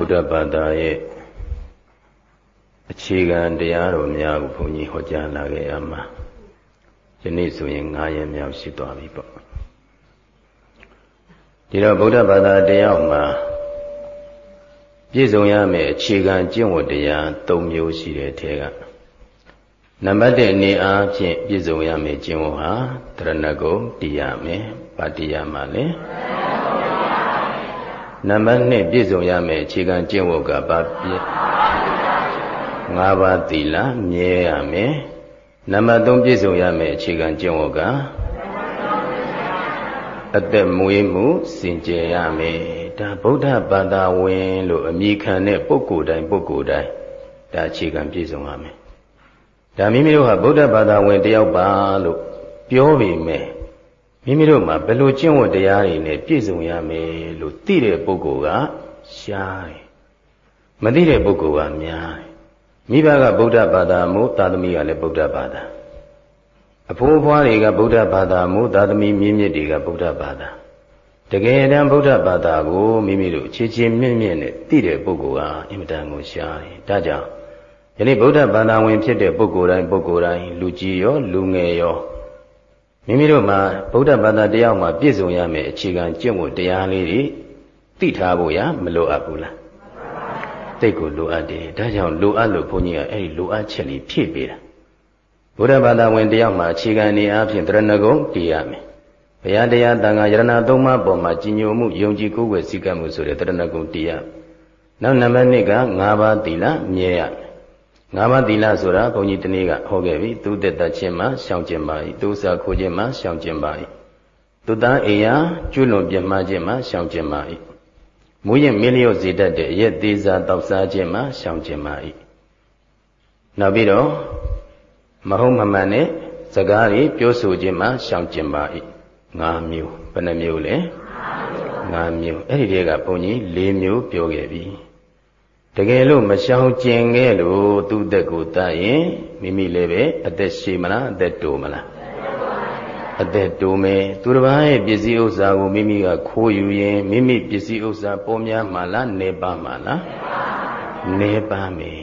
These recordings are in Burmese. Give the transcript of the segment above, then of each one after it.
ဗုဒ္ဓဘာသာရဲ့အခြေခံတရားတော်များကိုဘုန်းကြီးဟောကြားလာခဲ့ရမှာယနေ့ဆိုရင်9ရက်မြောက်ရှိသွားပြီပေါ့ဒီတော့ဗုဒ္ဓဘာသာတရားမှာပြည့်စုံရမယ့်အခြေခံကျင့်ဝတ်တရား၃မျိုးရှိတဲ့ထဲကနံပါတ်1အနေအားဖြင့်ပြည့်စုံရမယ့်ကျင့်ဝတ်ဟာတရဏဂုံတရားမယ်ဗာတရားမှာလေ နံပါတ်2ပြည့်စုံရမယ့်အခြေခံကျင့်ဝတ်ကဘာပြည့်၅ပါးသီလမြဲရမယ်နံပါတ်3ပြည့်စုံရမယ့်အခြေခံကျင့်ဝတ်ကအသက်မွေးမှုစင်ကြယ်ရမယ်ဒါဗုဒ္ဓဘာသာဝင်လို့အမိခံတဲ့ပုဂ္ဂိုလ်တိုင်းပုဂ္ဂိုလ်တိုင်းဒါအခြေခံပြည့်စုံရမယ်ဒါမိမိတို့ဟာဗုဒ္ဓဘာသာဝင်တယောက်ပါလို့ပြောပေမဲ့ မိမိတို့မှာဘယ်လိုကျင့်ဝတ်တရားတွေနဲ့ပြည့်စုံရမယ်လို့သိတဲ့ပုဂ္ဂိုလ်ကရှားတယ်မသိတဲ့ပုဂ္ဂိုလ်ကများတယ်မိဘကဗုဒ္ဓဘာသာမို့သာသမီကလည်းဗုဒ္ဓဘာသာအဖိုးအဖွားတွေကဗုဒ္ဓဘာသာမို့သာသမီမြင့်မြင့်တွေကဗုဒ္ဓဘာသာတကယ်တမ်းဗုဒ္ဓဘာသာကိုမိမိတို့အခြေချင်းမြင့်မြင့်နဲ့သိတဲ့ပုဂ္ဂိုလ်ဟာအင်မတန်ကိုရှားတယ်ဒါကြောင့်ယနေ့ဗုဒ္ဓဘာသာဝင်ဖြစ်တဲ့ပုဂ္ဂိုလ်တိုင်းပုဂ္ဂိုလ်တိုင်းလူကြီးရောလူငယ်ရော မိမိတို့မှာဗုဒ္ဓဘာသာတရားမှာပြည့်စုံရမယ့်အခြေခံကျင့်ဝတ်တရားလေးတွေသိထားဖို့ရမလိုအပ်ဘူးလားသိကိုလိုအပ်တယ်ဒါကြောင့်လိုအပ်လို့ဘုန်းကြီးကအဲ့ဒီလိုအပ်ချက်လေးဖြည့်ပေးတာဘုရားဘာသာဝင်တရားမှာအခြေခံနေအားဖြင့်တရဏဂုံတည်ရမယ်ဘုရားတရားတန်ခါယရဏသုံးပါးပေါ်မှာကြီးညိုမှုယုံကြည်ကိုယ်ွယ်စည်းကပ်မှုဆိုတဲ့တရဏဂုံတည်ရနောက်နံပါတ်2က၅ပါးသီလမြဲရမယ် ငါးပါးသီလဆိုတာဘုန်းကြီးတနေ့ကဟောခဲ့ပြီသူတက်တချင်းမှရှောင်ကျင်ပါ၏သူစာခိုခြင်းမှရှောင်ကျင်ပါ၏သူသားအိယာကျွလွန်ပြမခြင်းမှရှောင်ကျင်ပါ၏မူရင်မင်းလျော့စေတတ်တဲ့အရက်သေးစားတောက်စားခြင်းမှရှောင်ကျင်ပါ၏နောက်ပြီးတော့မဟုတ်မမှန်တဲ့စကားတွေပြောဆိုခြင်းမှရှောင်ကျင်ပါ၏၅မျိုးဘယ်နှမျိုးလဲ၅မျိုးအဲ့ဒီတည်းကဘုန်းကြီး၄မျိုးပြောခဲ့ပြီ တကယ်လို့မရှောင်ကျင်ခဲ့လို့သူ့သက်ကိုတတ်ရင်မိမိလည်းပဲအသက်ရှည်မလားအသက်တိုးမလားအသက်တိုးမယ်သူတစ်ပါးရဲ့ပစ္စည်းဥစ္စာကိုမိမိကခိုးယူရင်မိမိပစ္စည်းဥစ္စာပေါ်များမှာလားနေပါမှာလားနေပါမယ်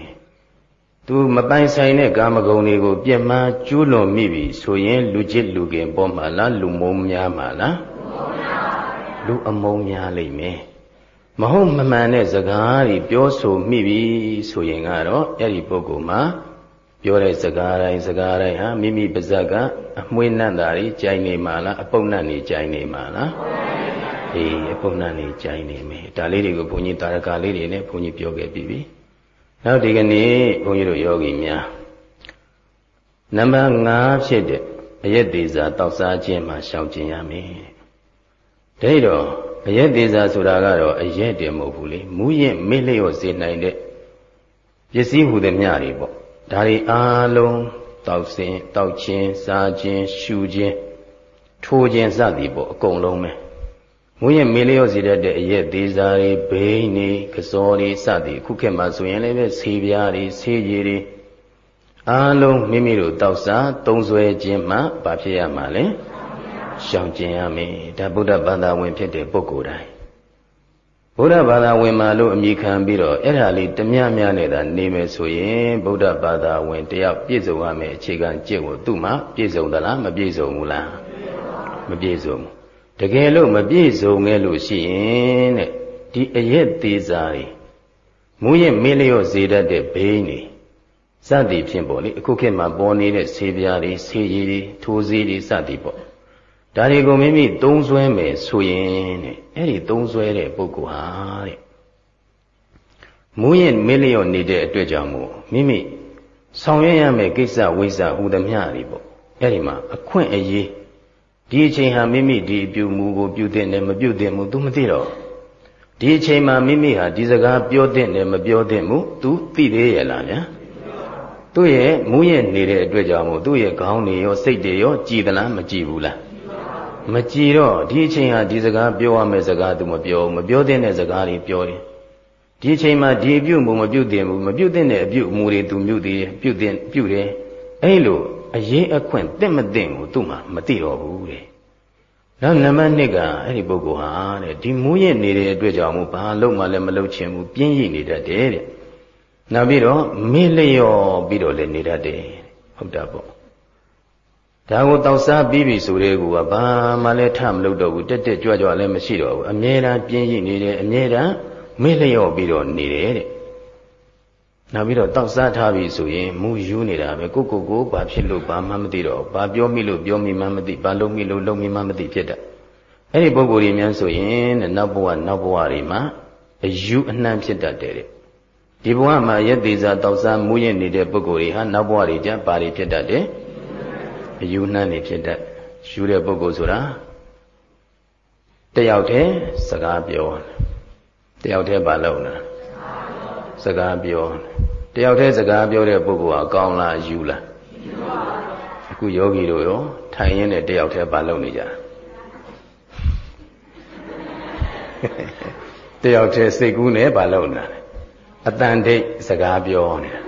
သူမပိုင်ဆိုင်တဲ့ကာမဂုဏ်တွေကိုပြက်မှန်းကျူးလွန်မိပြီဆိုရင်လူချစ်လူခင်ပေါ်မှာလားလူမုံများမှာလားလူအမုံများလိမ့်မယ် မဟုတ်မမှန်တဲ့စကားတွေပြောဆိုမိပြီဆိုရင်ကတော့အဲ့ဒီပုဂ္ဂိုလ်မှာပြောတဲ့စကားတိုင်းစကားတိုင်းဟာမိမိပါဇက်ကအမွှေးနတ်တာတွေကြိုင်နေမှာလားအပုပ်နတ်နေကြိုင်နေမှာလားအေးအပုပ်နတ်နေကြိုင်နေမယ်ဒါလေးတွေကိုဘုန်းကြီးတာရကလေးတွေနဲ့ဘုန်းကြီးပြောခဲ့ပြီးပြီနောက်ဒီကနေ့ဘုန်းကြီးတို့ယောဂီများနံပါတ်5ဖြစ်တဲ့အယက်သေးစာတောက်စားခြင်းမှာရှောင်ကျင်ရမယ်ဒါ့တော့ အရက်သေးစာဆိုတာကတော့အရက်တယ်မဟုတ်ဘူးလေမူးရင်မေ့လျော့စေနိုင်တဲ့ပစ္စည်းဟူသည်များတွေပေါ့ဒါတွေအားလုံးတောက်စင်တောက်ခြင်းစားခြင်းရှူခြင်းထိုးခြင်းစသည်ပေါ့အကုန်လုံးပဲမူးရင်မေ့လျော့စေတတ်တဲ့အရက်သေးစာတွေဘိန်းတွေကစောတွေစသည်ခုခေတ်မှာဆိုရင်လည်းပဲဆေးပြားတွေဆေးရည်တွေအားလုံးမိမိတို့တောက်စားသုံးဆွဲခြင်းမှဘာဖြစ်ရမှာလဲ ရှောင်ကျင်ရမယ်ဒါဗုဒ္ဓဘာသာဝင်ဖြစ်တဲ့ပုဂ္ဂိုလ်တိုင်းဗုဒ္ဓဘာသာဝင်မှလို့အမိခံပြီးတော့အဲ့ဒါလေးတမျှမျှနဲ့သာနေမယ်ဆိုရင်ဗုဒ္ဓဘာသာဝင်တယောက်ပြည့်စုံရမယ်အခြေခံကျင့်ကိုသူ့မှာပြည့်စုံသလားမပြည့်စုံဘူးလားမပြည့်စုံဘူးတကယ်လို့မပြည့်စုံခဲ့လို့ရှိရင်တဲ့ဒီအရက်သေးစားတွေမူးရင်မေးလျော့စေတတ်တဲ့ဘိန်းတွေစသည်ဖြင့်ပေါ့လေအခုခေတ်မှာပေါ်နေတဲ့ဆေးပြားတွေဆေးရည်တွေထိုးဆေးတွေစသည်ပေါ့ ဒါတွေကိုမိမိသုံးဆွဲမယ်ဆိုရင်တဲ့အဲ့ဒီသုံးဆွဲတဲ့ပုဂ္ဂိုလ်ဟာတဲ့မူးရင်မေ့လျော့နေတဲ့အတွက်ကြောင့်မို့မိမိဆောင်ရွက်ရမယ့်ကိစ္စဝိစ္စဟူသမျှတွေပေါ့အဲ့ဒီမှာအခွင့်အရေးဒီအချိန်ဟာမိမိဒီအပြုမူကိုပြုတဲ့နဲ့မပြုတဲ့မူ तू မသိတော့ဒီအချိန်မှာမိမိဟာဒီစကားပြောတဲ့နဲ့မပြောတဲ့မူ तू သိသေးရဲ့လားဗျာသူ့ရဲ့မူးရဲ့နေတဲ့အတွက်ကြောင့်မို့သူ့ရဲ့ခေါင်းတွေရောစိတ်တွေရောကြည်သလားမကြည်ဘူးလား မကြည်တော့ဒီအချိန်ဟာဒီစကားပြောရမယ့်စကားသူမပြောမပြောတဲ့စကားတွေပြောတယ်ဒီအချိန်မှာဒီအပြုတ်မှုမပြုတ်တင်ဘူးမပြုတ်တဲ့အပြုတ်မှုတွေသူပြုတ်သေးပြုတ်တင်ပြုတ်တယ်အဲ့လိုအရေးအခွင့်တင့်မတင့်ကိုသူ့မှာမသိတော့ဘူးတဲ့နောက်နံပါတ်2ကအဲ့ဒီပုဂ္ဂိုလ်ဟာတဲ့ဒီမူးရစ်နေတဲ့အတွက်ကြောင့်မို့ဘာလို့မှလည်းမလုပ်ချင်ဘူးပြင်းရည်နေတတ်တယ်တဲ့နောက်ပြီးတော့မေ့လျော့ပြီးတော့လည်းနေတတ်တယ်ဟုတ်တာပေါ့ ဒါကိုတောက်စားပြီးပြီဆိုတဲ့ကူကဘာမှလည်းထမလုပ်တော့ဘူးတက်တက်ကြွကြွလည်းမရှိတော့ဘူးအမြဲတမ်းပြင်းရည်နေတယ်အမြဲတမ်းမေ့လျော့ပြီးတော့နေတယ်တဲ့နောက်ပြီးတော့တောက်စားထားပြီဆိုရင်မူယူနေတာပဲကိုကိုကိုဘာဖြစ်လို့ဘာမှမသိတော့ဘာပြောမိလို့ပြောမိမှမသိဘာလုပ်မိလို့လုပ်မိမှမသိဖြစ်တာအဲ့ဒီပုဂ္ဂိုလ်ကြီးများဆိုရင်တဲ့နောက်ဘဝနောက်ဘဝတွေမှာအယူအနှံဖြစ်တတ်တယ်တဲ့ဒီဘဝမှာယက်သေးစားတောက်စားမူရင်နေတဲ့ပုဂ္ဂိုလ်တွေဟာနောက်ဘဝတွေကျဘာတွေဖြစ်တတ်တယ် အယူနှံတွေဖြစ်တတ်ယူတဲ့ပုဂ္ဂိုလ်ဆိုတာတယောက်တည်းစကားပြောတယောက်တည်းဘာလုပ်လဲစကားပြောတယောက်တည်းစကားပြောတဲ့ပုဂ္ဂိုလ်ဟာကောင်းလားယူလားယူပါဘူးအခုယောဂီတို့ရောထိုင်ရင်းနဲ့တယောက်တည်းဘာလုပ်နေကြတယောက်တည်းစိတ်ကူးနဲ့ဘာလုပ်နေတာအတန်ဒိတ်စကားပြောနေတာ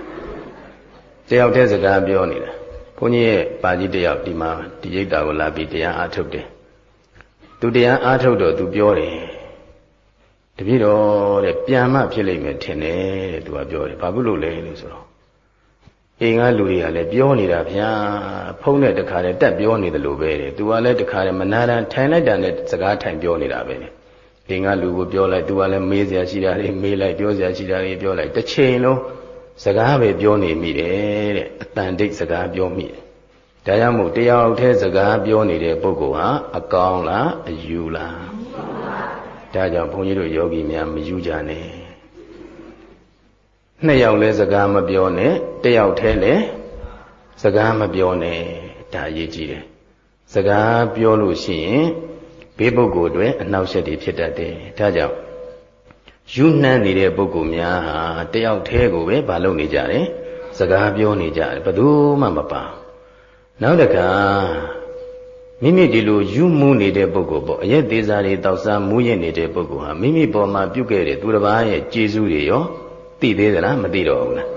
တယောက်တည်းစကားပြောနေတာ ဘုန်းကြီးရဲ့ပါကြီးတယောက်ဒီမှာဒီရိတ်တာကိုလာပြီးတရားအားထုတ်တယ်သူတရားအားထုတ်တော့သူပြောတယ်တပည့်တော်တဲ့ပြန်မှဖြစ်လိမ့်မယ်ထင်တယ်တဲ့သူကပြောတယ်ဘာဖြစ်လို့လဲလို့ဆိုတော့အိမ်ကလူတွေကလည်းပြောနေတာဗျာဖုံးတဲ့တခါတည်းတက်ပြောနေတယ်လို့ပဲတဲ့သူကလည်းတခါတည်းမနာတန်ထိုင်လိုက်တာနဲ့စကားထိုင်ပြောနေတာပဲတဲ့အိမ်ကလူကိုပြောလိုက်သူကလည်းမေးစရာရှိတာတွေမေးလိုက်ပြောစရာရှိတာတွေပြောလိုက်တစ်ချိန်လုံး စကားပဲပြောနေမိတယ်တဲ့အတန်တိတ်စကားပြောမိတယ်ဒါကြောင့်မို့တယောက်တည်းစကားပြောနေတဲ့ပုဂ္ဂိုလ်ဟာအကောင်းလားအယူလားဒါကြောင့်ဘုန်းကြီးတို့ယောဂီများမယူကြနဲ့နှစ်ယောက်လဲစကားမပြောနဲ့တယောက်တည်းလဲစကားမပြောနဲ့ဒါအရေးကြီးတယ်စကားပြောလို့ရှိရင်ဘေးပုဂ္ဂိုလ်တွေအနှောက်အယှက်တွေဖြစ်တတ်တယ်ဒါကြောင့် ယူနှမ်းနေတဲ့ပုဂ္ဂိုလ်များဟာတယောက်တည်းကိုပဲမလုပ်နေကြတယ်စကားပြောနေကြတယ်ဘယ်သူမှမပါနောက်တကမိမိဒီလိုယူမှုနေတဲ့ပုဂ္ဂိုလ်ပေါ့အရက်သေးစားတွေတောက်စားမူးရင်နေတဲ့ပုဂ္ဂိုလ်ဟာမိမိပေါ်မှာပြုခဲ့တဲ့သူတစ်ပါးရဲ့ကျေးဇူးတွေရောသိသေးသလားမသိတော့ဘူးလား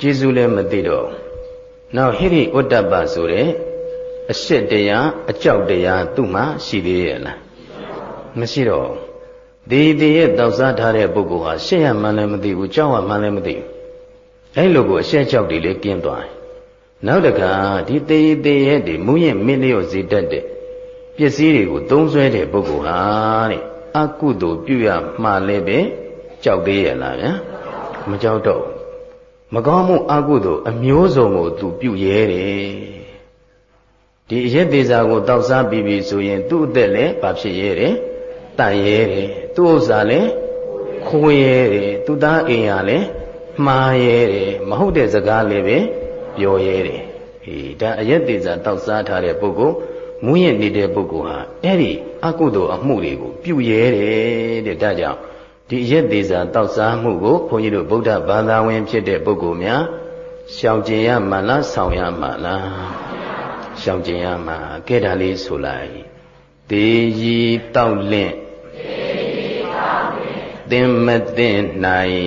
ကျေးဇူးလည်းမသိတော့နောက်ဟိရိဥတ္တပဆိုတဲ့အရှက်တရားအကြောက်တရားသူ့မှာရှိသေးရဲ့လားမရှိတော့ ဒီတည်းရဲ့တောက်စားထားတဲ့ပုဂ္ဂိုလ်ဟာရှက်ရမှန်းလည်းမသိဘူးကြောက်ရမှန်းလည်းမသိဘူးအဲ့လိုကိုအရှက်ကြောက်တွေလည်းကျင်းသွားတယ်နောက်တခါဒီတေးသေးရဲ့ဒီမူရင်မင်းလျော့စေတတ်တဲ့ပစ္စည်းတွေကိုသုံးဆွဲတဲ့ပုဂ္ဂိုလ်ဟာတဲ့အကုသိုလ်ပြုရမှာလဲပဲကြောက်သေးရဲ့လားဗျာမကြောက်တော့မကောင်းမှုအကုသိုလ်အမျိုးစုံကိုသူပြုရဲတယ်ဒီအရက်သေးစာကိုတောက်စားပြီးပြီဆိုရင်သူ့အသက်လည်းဘာဖြစ်ရဲတယ်တန်ရဲတယ် သူ့ဥစ္စာလည်းခိုးရဲတယ်သူသားအိမ်ရလည်းမှားရဲတယ်မဟုတ်တဲ့စကားလည်းပဲပြောရဲတယ်ဟေးဒါအယက်သေးစာတောက်စားထားတဲ့ပုဂ္ဂိုလ်မူးရင်နေတဲ့ပုဂ္ဂိုလ်ဟာအဲ့ဒီအကုသိုလ်အမှုတွေကိုပြုရဲတယ်တဲ့ဒါကြောင့်ဒီအယက်သေးစာတောက်စားမှုကိုဘုန်းကြီးတို့ဗုဒ္ဓဘာသာဝင်ဖြစ်တဲ့ပုဂ္ဂိုလ်များရှောင်ကျင်ရမှလားဆောင်ရမှလားရှောင်ကျင်ရမှကဲဒါလေးဆိုလိုက်တေရီတောက်လင့် သင်မသိနိုင်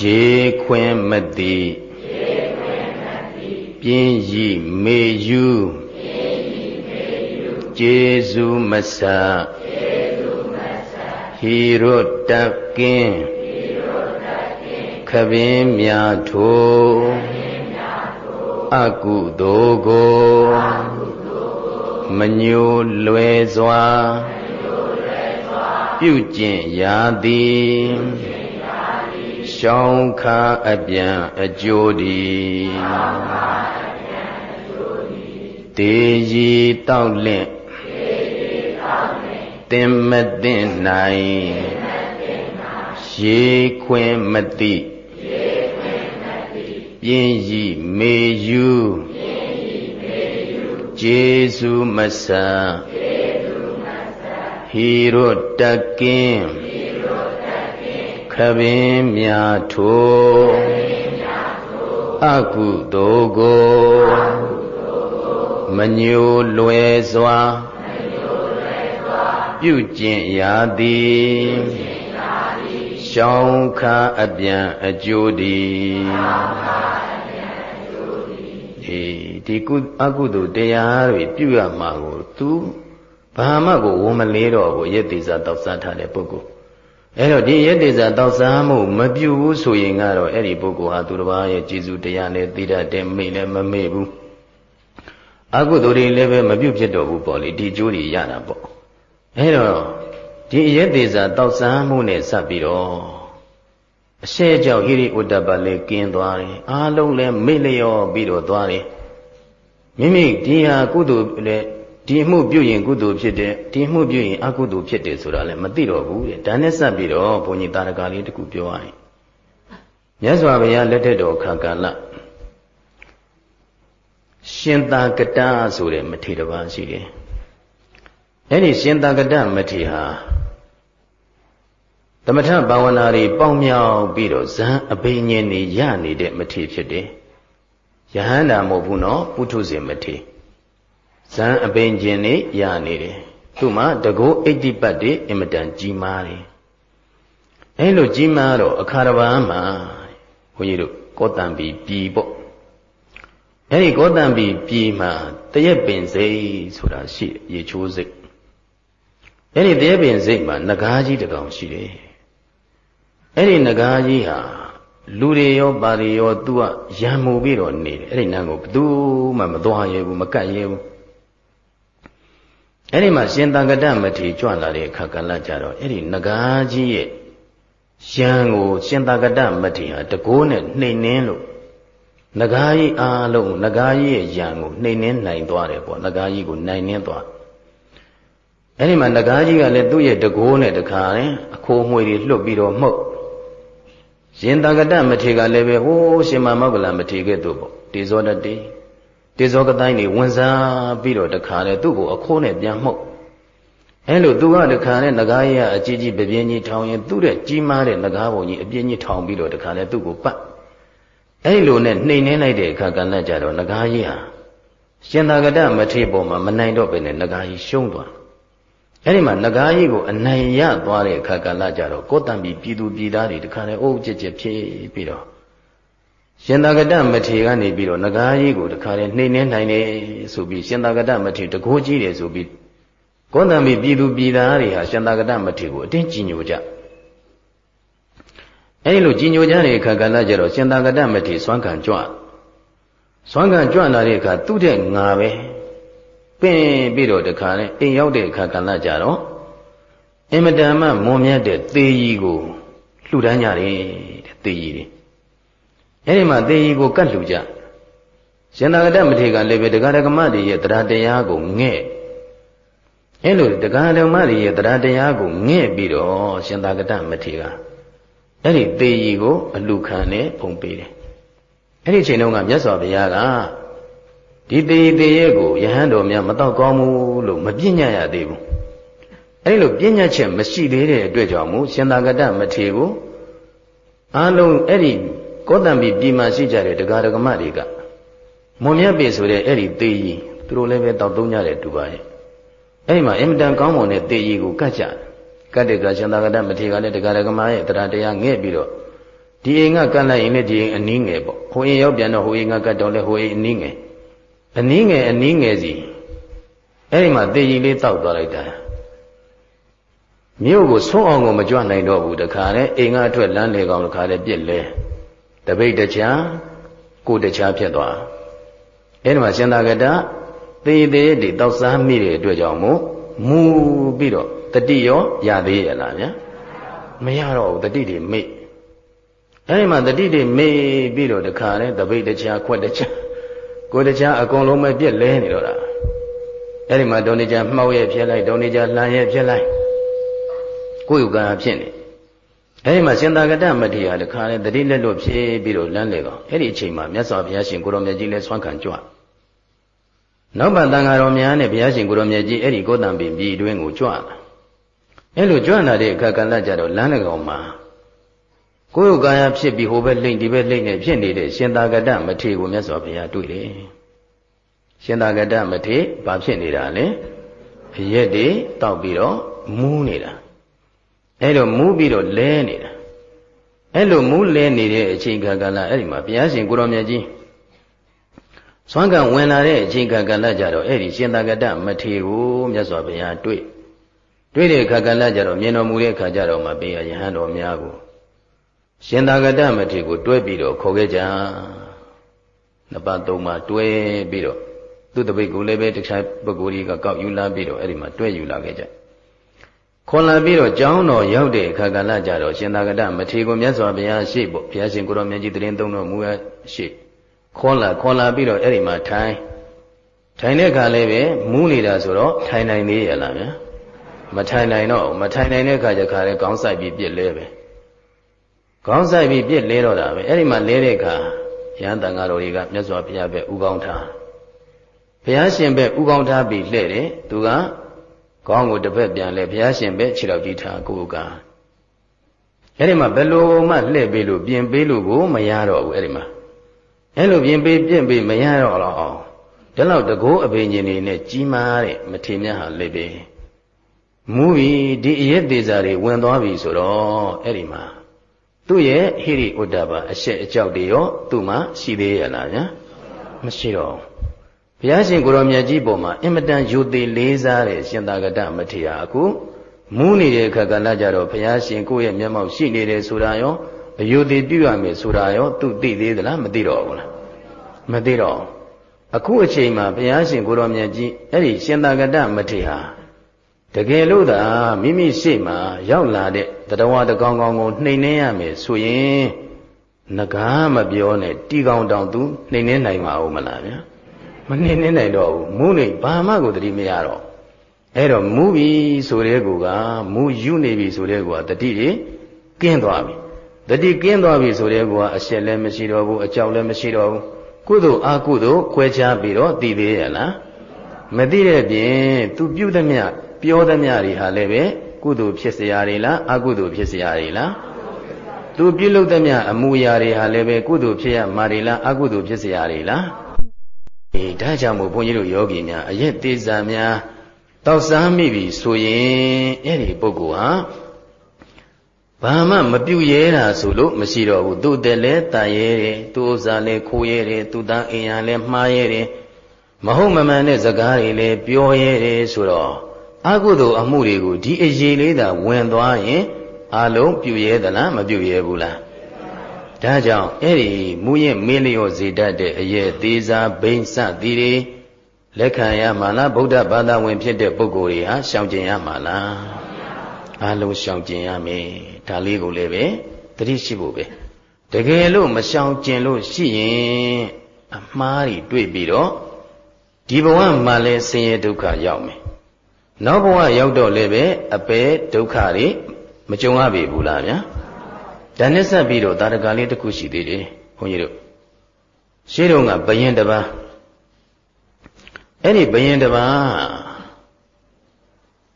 ရေခွင်မသိပြင်းရီမေယူကျေစုမဆာဟီရိုတကင်းခပင်မြာထိုအကုသိုလ်ကိုမညိုလွယ်စွာ ပြုကျင့်ရာသည်ရှောင်းခါအပြန်အကျိုးသည်တေရီတောက်လင့်သင်မသိနိုင်ရေခွင်မသိပြင်းရီမေယူကျေစုမဆာ ဟီရိုတကင်းခပင်မြာထိုအကုသိုလ်ကိုမညိုလွယ်စွာပြုကျင့်ရာသည်ရှောင်းခါအပြန်အကျိုးသည်အေးဒီကုအကုသိုလ်တရားတွေပြုရမှာကို तू ဘာမှကိုဝန်မလေးတော့ဘူးရက်တိစာတောက်စားထားတဲ့ပုဂ္ဂိုလ်အဲ့တော့ဒီရက်တိစာတောက်စားမှုမပြုဘူးဆိုရင်ကတော့အဲ့ဒီပုဂ္ဂိုလ်ဟာသူတစ်ပါးရဲ့ကျေးဇူးတရားနဲ့သိတတ်တယ်မေ့လည်းမမေ့ဘူးအကုသိုလ်တွေလည်းပဲမပြုတ်ဖြစ်တော့ဘူးပေါ့လေဒီကျိုးတွေရတာပေါ့အဲ့တော့ဒီအရက်သေးစာတောက်စားမှုနဲ့စပ်ပြီးတော့အရှဲကြောင့်ဟိရိဥဒ္ဒပလည်းกินသွားတယ်အားလုံးလည်းမေ့လျော့ပြီးတော့သွားတယ်မိမိဒီဟာကုသိုလ်လည်း ဒီမှုပြုရင်ကုသိုလ်ဖြစ်တယ်ဒီမှုပြုရင်အကုသိုလ်ဖြစ်တယ်ဆိုတာလည်းမသိတော့ဘူးတဲ့ဒါနဲ့စပ်ပြီးတော့ဘုန်းကြီးတာရကလေးတခုပြောရတယ်မြတ်စွာဘုရားလက်ထက်တော်ခါကာလရှင်သာကတဆိုတဲ့မထေရပါရှိတယ်အဲ့ဒီရှင်သာကတမထေဟာသမထဘာဝနာတွေပေါင်းမြောက်ပြီးတော့ဇံအဘိညာဉ်တွေရနေတဲ့မထေဖြစ်တယ်ယဟန္တာမဟုတ်ဘူးနော်ပုထုဇဉ်မထေ ဇံအဘိညာဉ်တွေရနေတယ်သူ့မှာတကောအိဋ္ဌိပတ်တွေအင်မတန်ကြီးမားတယ်အဲလိုကြီးမားတော့အခါတစ်ပါးမှာဘုန်းကြီးတို့ကောတံပီပြည်ပေါ့အဲ့ဒီကောတံပီပြည်မှာတရက်ပင်စိတ်ဆိုတာရှိရေချိုးစိတ်အဲ့ဒီတရက်ပင်စိတ်မှာငကားကြီးတကောင်ရှိတယ်အဲ့ဒီငကားကြီးဟာလူတွေရောပါတွေရောသူကရံမှုပြီးတော့နေတယ်အဲ့ဒီနန်းကိုဘယ်သူမှမသွားရဲဘူးမကတ်ရဲဘူး အဲ့ဒီမှာရှင်တန်ကတမထေကြွလာတဲ့အခါကလည်းကြတော့အဲ့ဒီငကားကြီးရဲ့ရံကိုရှင်တန်ကတမထေဟာတကိုးနဲ့နှိမ်နှင်းလို့နဂါးကြီးအားလုံးနဂါးကြီးရဲ့ယံကိုနှိမ်နှင်းနိုင်သွားတယ်ပေါ့နဂါးကြီးကိုနိုင်နှင်းသွားအဲ့ဒီမှာနဂါးကြီးကလည်းသူ့ရဲ့တကိုးနဲ့တခါရင်အခိုးမွေတွေလွတ်ပြီးတော့မှုတ်ရှင်တကတမထေကလည်းပဲဟိုးရှင်မမောက္ကလမထေကဲ့သို့ပေါ့တေဇောတတေ တေဇောကတိုင်းနေဝင်စားပြီးတော့တခါလေသူ့ကိုအခိုးနဲ့ပြန်မှုတ်အဲ့လိုသူကတခါနဲ့ငကားရအကြီးကြီးပြပြင်းကြီးထောင်ရင်သူ့တဲ့ကြီးမားတဲ့ငကားပုံကြီးအပြင်းကြီးထောင်ပြီးတော့တခါလေသူ့ကိုပတ်အဲ့လိုနဲ့နှိမ်နှင်းလိုက်တဲ့အခါကလည်းကြတော့ငကားကြီးဟာရှင်သာကတမထေပေါ်မှာမနိုင်တော့ပဲနဲ့ငကားကြီးရှုံးသွားအဲ့ဒီမှာငကားကြီးကိုအနိုင်ရသွားတဲ့အခါကလည်းကြတော့ကိုတံပီပြည်သူပြည်သားတွေတခါလေအိုးကြက်ကြက်ဖြစ်ပြီးတော့ ရှင်သာကတမထေကနေပြီးတော့ငကားကြီးကိုတခါလေနှိမ်နှင်းနိုင်တယ်ဆိုပြီးရှင်သာကတမထေတကိုးကြီးတယ်ဆိုပြီးကိုတံပီပြည်သူပြည်သားတွေဟာရှင်သာကတမထေကိုအတင်းကြည်ညိုကြအဲဒီလိုကြီးညိုကြတဲ့အခါကလည်းကြတော့ရှင်သာကတမထေစွမ်းခံကြွစွမ်းခံကြွလာတဲ့အခါသူ့တဲ့ငါပဲပင်ပြီးတော့တခါနဲ့အိမ်ရောက်တဲ့အခါကလည်းကြတော့အင်မတန်မှမွန်မြတ်တဲ့သေကြီးကိုလှူဒန်းကြတယ်တဲ့သေကြီးတွေ အဲဒီမှာသေကြီးကိုကတ်လှူကြရှင်သာကတမထေကလည်းပဲတရားဓမ္မတွေရဲ့တရားတရားကိုငဲ့အဲလိုတရားဓမ္မတွေရဲ့တရားတရားကိုငဲ့ပြီးတော့ရှင်သာကတမထေကအဲ့ဒီသေရီကိုအလူခံနဲ့ဖုံပေးတယ်အဲ့ဒီချိန်တုန်းကမြတ်စွာဘုရားကဒီသေရီသေရဲ့ကိုယဟန်တော်များမတော့ကောင်းဘူးလို့မပြညတ်ရသေးဘူးအဲ့ဒီလိုပြညတ်ချက်မရှိသေးတဲ့အတွက်ကြောင့်မို့ရှင်သာကတမထေကိုအားလုံးအဲ့ဒီ ကောတံပီပြည်မှာရှိကြတဲ့တရားဓမ္မတွေကမွန်မြတ်ပြီဆိုတဲ့အဲ့ဒီသေရီသူတို့လည်းပဲတောက်သုံးကြတယ်တူပါရဲ့အဲ့ဒီမှာအင်မတန်ကောင်းမွန်တဲ့သေရီကိုကတ်ကြတယ်ကတ္တကရှင်သာကတမထေကလည်းတရားဓမ္မရဲ့တရားတရားငဲ့ပြီးတော့ဒီအိမ်ကကတ်လိုက်ရင်လည်းဒီအိမ်အနည်းငယ်ပေါ့ဟိုအိမ်ရောက်ပြန်တော့ဟိုအိမ်ကကတ်တော့လည်းဟိုအိမ်အနည်းငယ်အနည်းငယ်အနည်းငယ်စီအဲ့ဒီမှာတေကြီးလေးတောက်သွားလိုက်တာမြို့ကိုဆုံးအောင်ကိုမကြွနိုင်တော့ဘူးတခါလေအိမ်ကအထွက်လမ်းလေကောင်တခါလေပြစ်လဲ တပိတ်တချာကိုတချာဖြစ်သွားအဲ့ဒီမှာရှင်သာကတသေသေးတွေတောက်စားမိတဲ့အတွက်ကြောင့်မို့မူပြီးတော့တတိရောရသေးရလားဗျာမရတော့ဘူးတတိတွေမေ့အဲဒီမှာတတိတွေမေ့ပြီးတော့တခါလဲတပိတ်တခြားခွက်တခြားကိုယ်တခြားအကုန်လုံးပဲပြက်လဲနေတော့တာအဲဒီမှာဒေါနေကြမှောက်ရဲ့ဖြစ်လိုက်ဒေါနေကြလှန်ရဲ့ဖြစ်လိုက်ကိုယ်ယူကံဖြစ်နေ အဲဒီမှာရှင်သာကတမထေရတခါလဲတတိလက်လို့ဖြစ်ပြီးတော့လမ်းလေကောင်အဲဒီအချိန်မှာမြတ်စွာဘုရားရှင်ကိုရောမြတ်ကြီးလဲဆွမ်းခံကြွနောက်ပါတန်ဃာတော်များနဲ့ဘုရားရှင်ကိုရောမြတ်ကြီးအဲ့ဒီကိုတံပင်ပြည်တွင်းကိုကြွလာအဲ့လိုကြွလာတဲ့အခါကလည်းကြတော့လမ်း၎င်းမှာကိုယ်ယုကာယဖြစ်ပြီးဟိုဘက်လိမ့်ဒီဘက်လိမ့်နဲ့ဖြစ်နေတဲ့ရှင်သာကတမထေကိုမြတ်စွာဘုရားတွေ့တယ်ရှင်သာကတမထေဘာဖြစ်နေတာလဲအရက်တွေတောက်ပြီးတော့မူးနေတာ အဲ့လိုမူးပြီးတော့လဲနေတာအဲ့လိုမူးလဲနေတဲ့အချိန်ခါကလည်းအဲ့ဒီမှာဘုရားရှင်ကိုရောမြတ်ကြီးစွမ်းကံဝင်လာတဲ့အချိန်ကကလကြတော့အဲ့ဒီရှင်သာကတမထေကိုမြတ်စွာဘုရားတွေ့တွေ့တဲ့အခါကလကြတော့မြင်တော်မူတဲ့အခါကြတော့မှဘေးရယဟန်တော်များကိုရှင်သာကတမထေကိုတွဲပြီးတော့ခေါ်ခဲ့ကြနှစ်ပါးသုံးပါးတွဲပြီးတော့သူ့တပိတ်ကိုလည်းပဲတခြားပုဂ္ဂိုလ်ကြီးကကောက်ယူလာပြီးတော့အဲ့ဒီမှာတွဲယူလာခဲ့ကြ ခွန်လာပြီးတော့ကျောင်းတော်ရောက်တဲ့အခါကလကြတော့ရှင်သာကတမထေကိုမြတ်စွာဘုရားရှိဖို့ဘုရားရှင်ကိုရောမြတ်ကြီးတရင်သုံးတော်မူရရှိခေါ်လာခေါ်လာပြီးတော့အဲ့ဒီမှာထိုင်ထိုင်တဲ့အခါလည်းပဲမူးနေတာဆိုတော့ထိုင်နိုင်သေးရလားဗျာမထိုင်နိုင်တော့မထိုင်နိုင်တဲ့အခါကျခါလည်းခေါင်းဆိုင်ပြီးပြစ်လဲပဲခေါင်းဆိုင်ပြီးပြစ်လဲတော့တာပဲအဲ့ဒီမှာလဲတဲ့အခါရဟန်းတန်ဃာတော်တွေကမြတ်စွာဘုရားပဲဥကောင်းထားဘုရားရှင်ပဲဥကောင်းထားပြီးလှဲ့တယ်သူက ခေါင်းကိုတစ်ဖက်ပြန်လဲဘုရားရှင်ပဲခြေတော်ကြီးထားကိုယ်ကအဲ့ဒီမှာဘယ်လိုမှလှဲ့ပေးလို့ပြင်ပေးလို့ကိုမရတော့ဘူးအဲ့ဒီမှာအဲ့လိုပြင်ပေးပြင်ပေးမရတော့တော့အောင်ဒီလောက်တကိုးအဘိညာဉ်နေနဲ့ကြီးမားတဲ့မထေမြတ်ဟာလည်းပဲမူပြီးဒီအရက်သေးစားတွေဝင်သွားပြီဆိုတော့အဲ့ဒီမှာသူ့ရဲ့ဟိရိဥဒ္ဒဘာအရှက်အကြောက်တွေရောသူ့မှာရှိသေးရလားဗျာမရှိတော့ ဘုရားရှင်ကိုရောမြတ်ကြီးပေါ်မှာအင်မတန်ယူသေးလေးစားတဲ့ရှင်သာကတမထေရအခုမူးနေတဲ့အခါကလည်းကြတော့ဘုရားရှင်ကိုယ့်ရဲ့မျက်မှောက်ရှိနေတယ်ဆိုတာရောအယုတိပြုရမယ်ဆိုတာရောသူသိသေးသလားမသိတော့ဘူးလားမသိတော့အခုအချိန်မှာဘုရားရှင်ကိုရောမြတ်ကြီးအဲ့ဒီရှင်သာကတမထေရတကယ်လို့သာမိမိရှေ့မှာရောက်လာတဲ့တရားတကောင်ကောင်ကိုနှိမ်နှင်းရမယ်ဆိုရင်ငကားမပြောနဲ့တီကောင်တောင်သူနှိမ်နှင်းနိုင်မှာဦးမလားဗျာ မနှင်းနှင်းနိုင်တော့ဘူးမူးနေဘာမှကိုတတိမရတော့အဲ့တော့မူးပြီဆိုတဲ့ကူကမူးယူနေပြီဆိုတဲ့ကူကတတိကင်းသွားပြီတတိကင်းသွားပြီဆိုတဲ့ကူကအရှက်လည်းမရှိတော့ဘူးအကြောက်လည်းမရှိတော့ဘူးကုသိုလ်အကုသိုလ်ခွဲခြားပြီးတော့တည်သေးရလားမသိတဲ့ပြင်သူပြုသမျှပြောသမျှတွေဟာလည်းပဲကုသိုလ်ဖြစ်စရာတွေလားအကုသိုလ်ဖြစ်စရာတွေလားသူပြုလုပ်သမျှအမှုရာတွေဟာလည်းပဲကုသိုလ်ဖြစ်ရမှာတွေလားအကုသိုလ်ဖြစ်စရာတွေလား အေးဒါကြောင့်မို့ဘုန်းကြီးတို့ယောဂီများအရက်သေးစာများတောက်စားမိပြီဆိုရင်အဲ့ဒီပုဂ္ဂိုလ်ဟာဘာမှမပြုတ်ရဲတာဆိုလို့မရှိတော့ဘူးသူ့တဲ့လဲတန်ရဲတယ်သူ့ဥစ္စာလဲခိုးရဲတယ်သူ့သားအင်ရလဲမှားရဲတယ်မဟုတ်မမှန်တဲ့စကားတွေလဲပြောရဲတယ်ဆိုတော့အကုသိုလ်အမှုတွေကိုဒီအရေးလေးသာဝင်သွားရင်အလုံးပြုရဲသလားမပြုရဲဘူးလား ဒါကြောင့်အဲ့ဒီမူရင်မင်းလျော့စေတတ်တဲ့အရဲ့သေးစားဘိန်းစသည်တွေလက်ခံရမှာလားဗုဒ္ဓဘာသာဝင်ဖြစ်တဲ့ပုဂ္ဂိုလ်တွေဟာရှောင်ကျင်ရမှာလားအလုံးရှောင်ကျင်ရမယ်ဒါလေးကိုလည်းပဲသတိရှိဖို့ပဲတကယ်လို့မရှောင်ကျင်လို့ရှိရင်အမှားတွေတွေ့ပြီးတော့ဒီဘဝမှာလဲဆင်းရဲဒုက္ခရောက်မယ်နောက်ဘဝရောက်တော့လည်းပဲအပေဒုက္ခတွေမကြုံရပြီဘူးလားဗျာ ဒါနဲ့ဆက်ပြီးတော့တာရကလေးတစ်ခုရှိသေးတယ်ဘုန်းကြီးတို့ရှင်းတော့ကဘယင်တပားအဲ့ဒီဘယင်တပား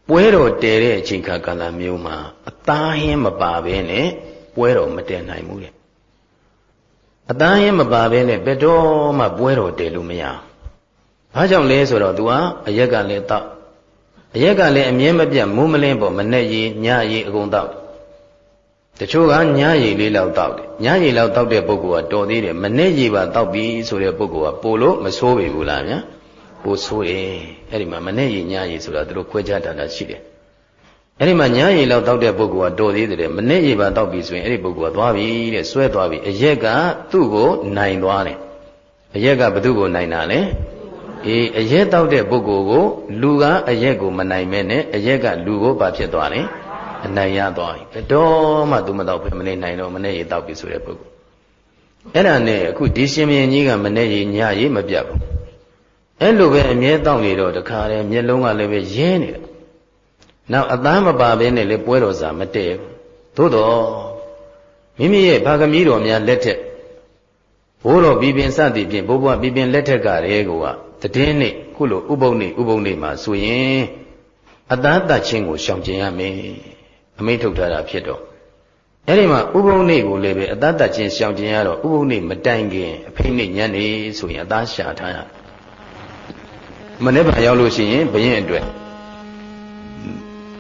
ပွဲတော်တည်တဲ့အချိန်ခါကာလမျိုးမှာအသားဟင်းမပါဘဲနဲ့ပွဲတော်မတည်နိုင်ဘူးတဲ့အသားဟင်းမပါဘဲနဲ့ဘယ်တော့မှပွဲတော်တည်လို့မရဘူးဘာကြောင့်လဲဆိုတော့ तू ဟာအရက်ကလည်းတောက်အရက်ကလည်းအမြဲမပြတ်မိုးမလင်းပေါ်မနဲ့ရီညရီအကုန်တောက် တချို့ကညရီလေးလောက်တောက်တယ်ညရီလောက်တောက်တဲ့ပုဂ္ဂိုလ်ကတော်သေးတယ်မနဲ့ရီပါတောက်ပြီဆိုတဲ့ပုဂ္ဂိုလ်ကပိုလို့မဆိုးပြီဘူးလားဗျာပိုဆိုးတယ်အဲ့ဒီမှာမနဲ့ရီညရီဆိုတာသူတို့ခွဲခြားတာတာရှိတယ်အဲ့ဒီမှာညရီလောက်တောက်တဲ့ပုဂ္ဂိုလ်ကတော်သေးတယ်မနဲ့ရီပါတောက်ပြီဆိုရင်အဲ့ဒီပုဂ္ဂိုလ်ကသွားပြီတဲ့ဆွဲသွားပြီအရက်ကသူ့ကိုနိုင်သွားတယ်အရက်ကဘသူ့ကိုနိုင်တာလဲအေးအရက်တောက်တဲ့ပုဂ္ဂိုလ်ကိုလူကအရက်ကိုမနိုင်မဲနဲ့အရက်ကလူကိုဘာဖြစ်သွားလဲ အနိုင်ရသွားပြီဘယ်တော့မှသူမတော့ဘယ်မနေနိုင်တော့မနဲ့ရေတောက်ပြီဆိုတဲ့ပုဂ္ဂိုလ်အဲ့ဒါနဲ့အခုဒီရှင်မင်းကြီးကမနဲ့ရေညရေမပြတ်ဘူးအဲ့လိုပဲအမြဲတောက်နေတော့တခါတည်းမျက်လုံးကလည်းပဲရင်းနေတာနောက်အသားမပါဘဲနဲ့လည်းပွဲတော်စာမတည့်ဘူးသို့တော့မိမိရဲ့ဘာကမီးတော်များလက်ထက်ဘိုးတော်ပြည်ပင်စသည်ဖြင့်ဘိုးဘွားပြည်ပင်လက်ထက်ကတည်းကတည်င်းနေ့ခုလိုဥပုံနေ့ဥပုံနေ့မှာဆိုရင်အသားတတ်ခြင်းကိုရှောင်ကျင်ရမယ် အမိန့်ထုတ်ထားတာဖြစ်တော့အဲ့ဒီမှာဥပုံနေ့ကိုလည်းပဲအသားတတ်ခြင်းရှောင်ကျင်ရတော့ဥပုံနေ့မတိုင်ခင်အဖိနေ့ညနေဆိုရင်အသားရှာထားရမနေ့ကရောက်လို့ရှိရင်ဘရင်အတွက်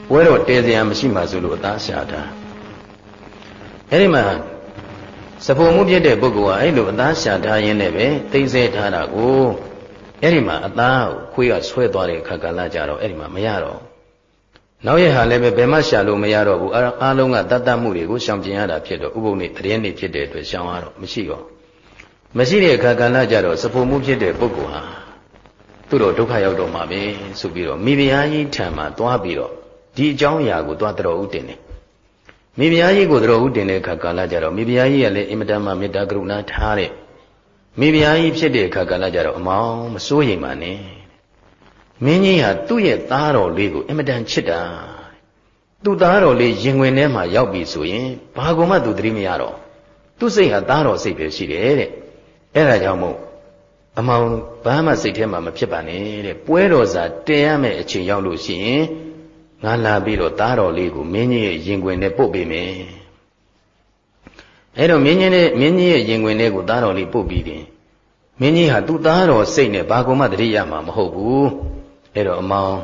ပွဲတော်တဲစရာမရှိမှဆိုလို့အသားရှာထားအဲ့ဒီမှာစဖို့မှုဖြစ်တဲ့ပုဂ္ဂိုလ်ကအဲ့လိုအသားရှာထားရင်းနဲ့ပဲသိမ့်ဆဲထားတာကိုအဲ့ဒီမှာအသားကိုခွေးကဆွဲသွားတဲ့အခါကလည်းကြတော့အဲ့ဒီမှာမရတော့ နောက်ရဟာလည်းပဲဘယ်မှရှာလို့မရတော့ဘူးအားလုံးကတတ်တတ်မှုတွေကိုရှောင်ကျင်ရတာဖြစ်တော့ဥပုံနေတရင်နေဖြစ်တဲ့အတွက်ရှောင်ရတော့မရှိတော့မရှိတဲ့အခါကလည်းကြတော့စဖို့မှုဖြစ်တဲ့ပုဂ္ဂိုလ်ဟာသူတို့ဒုက္ခရောက်တော့မှာပဲဆိုပြီးတော့မိဖုရားကြီးထံမှာသွားပြီးတော့ဒီအကြောင်းအရာကိုသွားတော်ဥတင်တယ်မိဖုရားကြီးကိုတော်ဥတင်တဲ့အခါကာလကြတော့မိဖုရားကြီးကလည်းအင်မတန်မှမေတ္တာကရုဏာထားတဲ့မိဖုရားကြီးဖြစ်တဲ့အခါကာလကြတော့အမောင်းမစိုးရိမ်ပါနဲ့ မင်းကြီးဟာသူ့ရဲ့သားတော်လေးကိုအင်မတန်ချစ်တာသူ့သားတော်လေးရင်ဝင်ထဲမှာရောက်ပြီဆိုရင်ဘာကုန်မှသူသတိမရတော့သူ့စိတ်ဟာသားတော်စိတ်ပဲရှိတယ်တဲ့အဲ့ဒါကြောင့်မို့အမောင်ဘာမှစိတ်ထဲမှာမဖြစ်ပါနဲ့တဲ့ပွဲတော်စာတင်ရမယ့်အချိန်ရောက်လို့ရှိရင်ငါလာပြီးတော့သားတော်လေးကိုမင်းကြီးရဲ့ရင်ခွင်နဲ့ပို့ပေးမယ်အဲ့တော့မင်းကြီးနဲ့မင်းကြီးရဲ့ရင်ခွင်ထဲကိုသားတော်လေးပို့ပြီးတယ်မင်းကြီးဟာသူ့သားတော်စိတ်နဲ့ဘာကုမှတတိယမှာမဟုတ်ဘူး အဲ့တော့အမောင်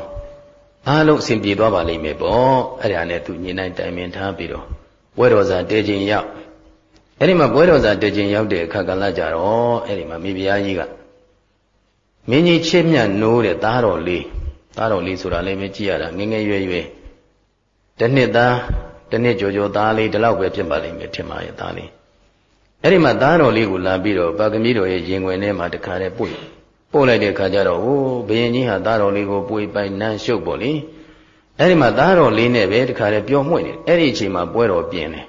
အားလုံးအဆင်ပြေသွားပါလိမ့်မယ်ပေါ့အဲ့ဒါနဲ့သူညင်တိုင်းတိုင်ပင်ထားပြီးတော့ပွဲတော်စာတဲခြင်းရောက်အဲ့ဒီမှာပွဲတော်စာတဲခြင်းရောက်တဲ့အခါကလည်းကြတော့အဲ့ဒီမှာမိဖုရားကြီးကမင်းကြီးချစ်မြတ်နိုးတဲ့သားတော်လေးသားတော်လေးဆိုတာလည်းပဲကြည့်ရတာငငယ်ရွယ်ရွယ်တစ်နှစ်သားတစ်နှစ်ကြော်ကြော်သားလေးဒီလောက်ပဲဖြစ်ပါလိမ့်မယ်ထင်ပါရဲ့သားလေးအဲ့ဒီမှာသားတော်လေးကိုလာပြီးတော့ပါကမီးတော်ရဲ့ရင်ခွင်ထဲမှာတခါတည်းပို့ ပို့လိုက်တဲ့ခါကျတော့ဟိုဘယင်ကြီးဟာသားတော်လေးကိုပွေပိုင်နန်းရှုပ်ပေါ့လေအဲ့ဒီမှာသားတော်လေးနဲ့ပဲတခါတည်းပြောမှွင့်နေအဲ့ဒီအချိန်မှာပွဲတော်ပြင်တယ်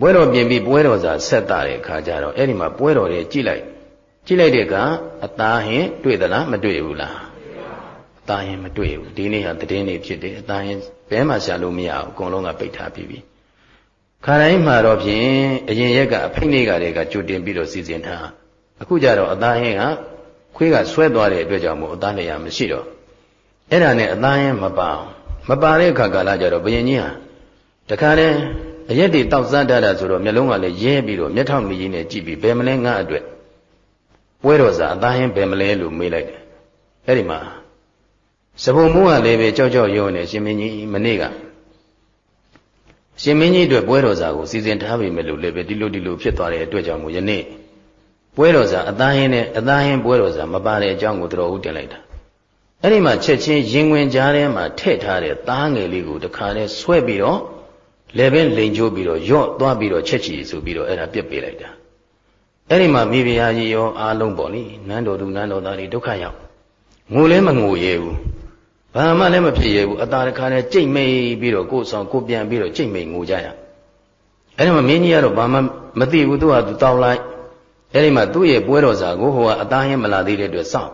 ပွဲတော်ပြင်ပြီးပွဲတော်စာဆက်တာတဲ့ခါကျတော့အဲ့ဒီမှာပွဲတော်ရဲ့ကြည့်လိုက်ကြည့်လိုက်တဲ့အခါအသားဟင်တွေ့သလားမတွေ့ဘူးလားအသားဟင်မတွေ့ဘူးဒီနေ့ဟာတည်င်းနေဖြစ်တယ်အသားဟင်ဘဲမှရှာလို့မရဘူးအကုန်လုံးကပိတ်ထားပြီးပြီခါတိုင်းမှာတော့ဖြင့်အရင်ရက်ကအဖိတ်နေကတည်းကကြိုတင်ပြီးတော့စီစဉ်ထားအခုကျတော့အသားဟင်က ခွေးကဆွဲသွားတဲ့အတွက်ကြောင့်မို့အသားလျာမရှိတော့အဲ့ဒါနဲ့အသားဟင်မပါမပါတဲ့အခါကာလကျတော့ဘယင်ကြီးဟာတခါတည်းအရက်တွေတောက်စားတတ်တာဆိုတော့မျက်လုံးကလည်းရဲပြီးတော့မျက်ထောင်ကြီးနဲ့ကြည့်ပြီးဘယ်မလဲငါအတွက်ပွဲတော်စာအသားဟင်းဘယ်မလဲလို့မေးလိုက်တယ်အဲ့ဒီမှာစပုံမိုးကလည်းပဲကြောက်ကြောက်ရုံနဲ့ရှင်မင်းကြီးမနေ့ကရှင်မင်းကြီးအတွက်ပွဲတော်စာကိုစီစဉ်ထားပေမဲ့လို့လည်းပဲဒီလိုဒီလိုဖြစ်သွားတဲ့အတွက်ကြောင့်မို့ယနေ့ ပွဲတော်စာအသားဟင်းနဲ့အသားဟင်းပွဲတော်စာမပါတဲ့အကြောင်းကိုတော်ဦးတင်လိုက်တာအဲ့ဒီမှာချက်ချင်းရင်ဝင်ကြားထဲမှာထည့်ထားတဲ့သားငယ်လေးကိုတခါနဲ့ဆွဲပြီးတော့လည်းပဲလိန်ချိုးပြီးတော့ယော့သွားပြီးတော့ချက်ချီဆိုပြီးတော့အဲ့ဒါပြစ်ပေးလိုက်တာအဲ့ဒီမှာမိဖုရားကြီးရောအားလုံးပေါ့လေနန်းတော်သူနန်းတော်သားတွေဒုက္ခရောက်ငိုလဲမငိုရဲဘူးဘာမှလည်းမဖြစ်ရဲဘူးအตาတခါနဲ့ကြိတ်မိတ်ပြီးတော့ကိုယ်ဆောင်ကိုပြန်ပြီးတော့ကြိတ်မိတ်ငိုကြရအဲ့ဒီမှာမင်းကြီးကတော့ဘာမှမသိဘူးသူကသူတောင်းလိုက် အဲ့ဒီမှာသူ့ရဲ့ပွဲတော်စာကိုဟိုကအသားရင်မလာသေးတဲ့အတွက်စောင့်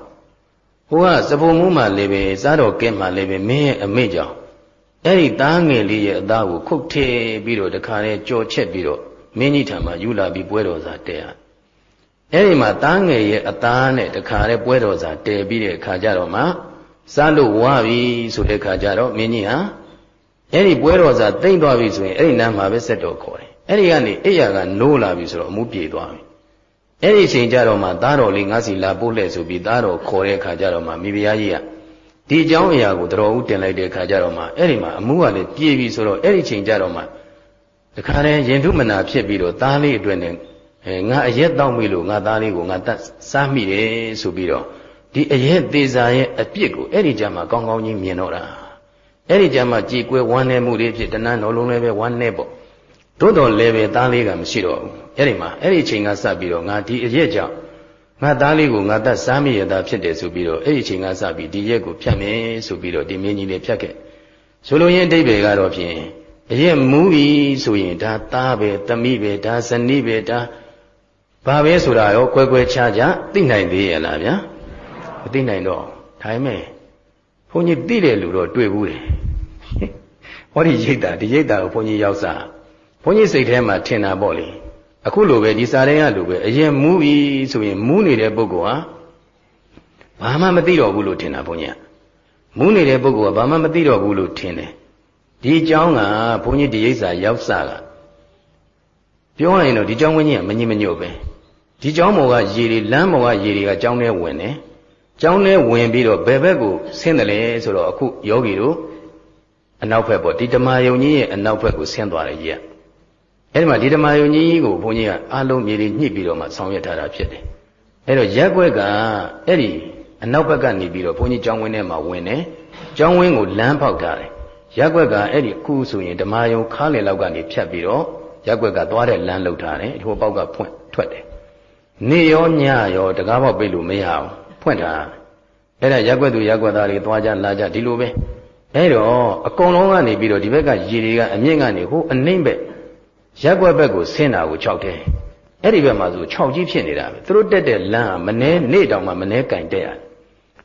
ဟိုကစပုံမူးမှလည်းပဲစားတော်ကဲမှလည်းပဲမင်းရဲ့အမိကြောင့်အဲ့ဒီသားငယ်လေးရဲ့အသားကိုခုတ်ထည့်ပြီးတော့တခါနဲ့ကြော်ချက်ပြီးတော့မင်းကြီးထံမှာယူလာပြီးပွဲတော်စာတဲရအဲ့ဒီမှာသားငယ်ရဲ့အသားနဲ့တခါနဲ့ပွဲတော်စာတဲပြီးတဲ့အခါကျတော့မှစားလို့ဝါပြီဆိုတဲ့အခါကျတော့မင်းကြီးဟာအဲ့ဒီပွဲတော်စာတိမ့်သွားပြီဆိုရင်အဲ့ဒီနားမှာပဲဆက်တော်ခေါ်တယ်အဲ့ဒီကနေအိယာကနိုးလာပြီဆိုတော့အမှုပြေသွားပြီ အဲ့ဒီအချိန်ကျတော့မှသားတော်လေးငါစီလာပို့လဲဆိုပြီးသားတော်ခေါ်တဲ့အခါကျတော့မှမိဖုရားကြီးကဒီအကြောင်းအရာကိုတော်ဦးတင်လိုက်တဲ့အခါကျတော့မှအဲ့ဒီမှာအမှုကလည်းပြေပြီဆိုတော့အဲ့ဒီချိန်ကျတော့မှတခါတည်းရင်ထုမနာဖြစ်ပြီးတော့သားလေးအတွက်နဲ့အဲငါအရက်တောက်မိလို့ငါသားလေးကိုငါတတ်စားမိတယ်ဆိုပြီးတော့ဒီအရက်သေးစာရဲ့အပြစ်ကိုအဲ့ဒီကြမှာကောင်းကောင်းကြီးမြင်တော့တာအဲ့ဒီကြမှာကြည်ကွယ်ဝမ်းနေမှုတွေဖြစ်တဏှာနှလုံးလည်းပဲဝမ်းနေပေါ့သို့တော်လည်းပဲသားလေးကမရှိတော့ဘူး အဲ့ဒီမှာအဲ့ဒီချိန်ကစပြီးတော့ငါဒီအရက်ကြောင့်ငါသားလေးကိုငါတတ်စားမိရတာဖြစ်တယ်ဆိုပြီးတော့အဲ့ဒီချိန်ကစပြီးဒီရက်ကိုဖြတ်မယ်ဆိုပြီးတော့ဒီမင်းကြီးလေးဖြတ်ခဲ့ဆိုလိုရင်းအတိတ်ပဲကတော့ဖြင့်အရက်မူးပြီဆိုရင်ဒါသားပဲသမီးပဲဒါဇနီးပဲဒါဘာပဲဆိုတာရောကွဲကွဲခြားခြားသိနိုင်သေးရဲ့လားဗျာမသိနိုင်တော့ဒါပေမဲ့ဘုန်းကြီးသိတဲ့လူတော့တွေ့ဘူးတယ်ဟောဒီရိတ်တာဒီရိတ်တာကိုဘုန်းကြီးရောက်စားဘုန်းကြီးစိတ်ထဲမှာထင်တာပေါ့လေ အခုလိုပဲဒီစာတိုင်းကလိုပဲအရင်မူးပြီဆိုရင်မူးနေတဲ့ပုဂ္ဂိုလ်ဟာဘာမှမသိတော့ဘူးလို့ထင်တာဘုန်းကြီးကမူးနေတဲ့ပုဂ္ဂိုလ်ကဘာမှမသိတော့ဘူးလို့ထင်တယ်ဒီအကြောင်းကဘုန်းကြီးဒီရိစ္ဆာရောက်စကပြောရရင်တော့ဒီအကြောင်းဘုန်းကြီးကမငြိမညို့ပဲဒီအကြောင်းပေါ်ကရေတွေလမ်းပေါ်ကရေတွေကအကြောင်းထဲဝင်တယ်အကြောင်းထဲဝင်ပြီးတော့ဘယ်ဘက်ကိုဆင်းတယ်လဲဆိုတော့အခုယောဂီတို့အနောက်ဘက်ပေါ့ဒီဓမ္မယုံကြီးရဲ့အနောက်ဘက်ကိုဆင်းသွားတယ်ကြီးက အဲ့ဒီမှာဒီဓမ္မယုံကြီးကိုဘုန်းကြီးကအားလုံးမြေတွေညှစ်ပြီးတော့မှဆောင်ရွက်ထားတာဖြစ်တယ်အဲ့တော့ရက်ွက်ကအဲ့ဒီအနောက်ဘက်ကနေပြီးတော့ဘုန်းကြီးကျောင်းဝင်းထဲမှာဝင်တယ်ကျောင်းဝင်းကိုလမ်းပေါက်ထားတယ်ရက်ွက်ကအဲ့ဒီအခုဆိုရင်ဓမ္မယုံခါးလေလောက်ကနေဖြတ်ပြီးတော့ရက်ွက်ကသွားတဲ့လမ်းလောက်ထားတယ်ဒီဟိုပေါက်ကဖွင့်ထွက်တယ်နေရောညရောတကားပေါက်ပိတ်လို့မရအောင်ဖွင့်ထားအဲ့ဒါရက်ွက်သူရက်ွက်သားတွေသွားကြလာကြဒီလိုပဲအဲ့တော့အကုန်လုံးကနေပြီးတော့ဒီဘက်ကရေတွေကအမြင့်ကနေဟိုအနှိမ့်ဘက် ရက်ွက်ဘက်ကိုဆင်းတာကို၆တယ်အဲ့ဒီဘက်မှာဆို6ကြီးဖြစ်နေတာပဲသူတို့တက်တဲ့လမ်းကမနှဲနေတောင်မှမနှဲကင်တက်ရတယ်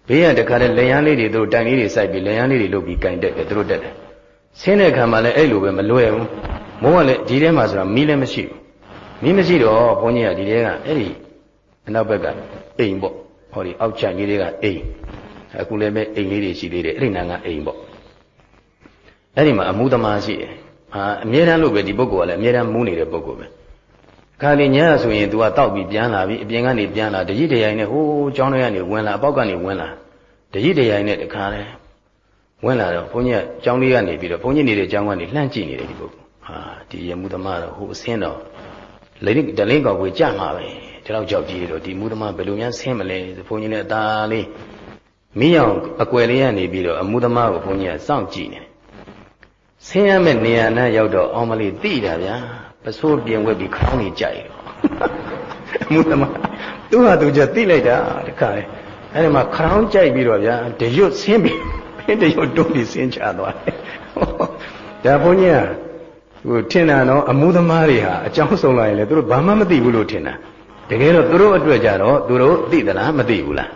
ဘေးကတခါတည်းလက်ရန်လေးတွေသူတို့တိုင်လေးတွေစိုက်ပြီးလက်ရန်လေးတွေလုပ်ပြီးကင်တက်တယ်သူတို့တက်တယ်ဆင်းတဲ့ခါမှလည်းအဲ့လိုပဲမလွယ်ဘူးမိုးကလည်းဒီထဲမှာဆိုတာမီးလည်းမရှိဘူးမီးမရှိတော့ဘုန်းကြီးကဒီထဲကအဲ့ဒီအနောက်ဘက်ကအိမ်ပေါ့ဟောဒီအောက်ချန်ကြီးတွေကအိမ်အခုလည်းပဲအိမ်လေးတွေရှိသေးတယ်အဲ့ဒီနာကအိမ်ပေါ့အဲ့ဒီမှာအမှုသမားရှိတယ် ဟာအမြဲတမ်းလို့ပဲဒီပုဂ္ဂိုလ်ကလည်းအမြဲတမ်းမူးနေတဲ့ပုဂ္ဂိုလ်ပဲခါလီညဆိုရင် तू ကတောက်ပြီးပြန်လာပြီးအပြင်ကနေပြန်လာတကြီးတရိုင်နဲ့ဟိုးကျောင်းထဲကနေဝင်လာအပေါက်ကနေဝင်လာတကြီးတရိုင်နဲ့တခါလဲဝင်လာတော့ဘုန်းကြီးကကျောင်းလေးကနေပြီးတော့ဘုန်းကြီးနေတဲ့ကျောင်းကနေလှမ်းကြည့်နေတယ်ဒီပုဂ္ဂိုလ်ဟာဒီရမှုသမားတော့ဟိုအစင်းတော့လိမ့်တလင်းကောက်ကိုကြမှာပဲဒီလောက်ကြောက်ကြည့်တော့ဒီမှုသမားဘယ်လိုများဆင်းမလဲဘုန်းကြီးနဲ့အသာလေးမိအောင်အကွယ်လေးရနေပြီးတော့အမှုသမားကိုဘုန်းကြီးကစောင့်ကြည့်နေ ဆင်းရမယ့်နေရာနဲ့ရောက်တော့အောင်မလေးသိတာဗျာပစိုးပြင်ဝက်ပြီးခေါင်းကြီးကြိုက်အမှုသမားသူ့ဟာသူကြသိလိုက်တာတခါလေအဲဒီမှာခေါင်းကြိုက်ပြီးတော့ဗျာတရွတ်ဆင်းပြီးဖင်းတရွတ်တွန်းပြီးဆင်းချသွားတယ်ဒါဘုန်းကြီးကဟိုထင်တာတော့အမှုသမားတွေဟာအကြောင်းဆုံးလာရင်လေသူတို့ဘာမှမသိဘူးလို့ထင်တာတကယ်တော့သူတို့အတွက်ကြတော့သူတို့သိသလားမသိဘူးလား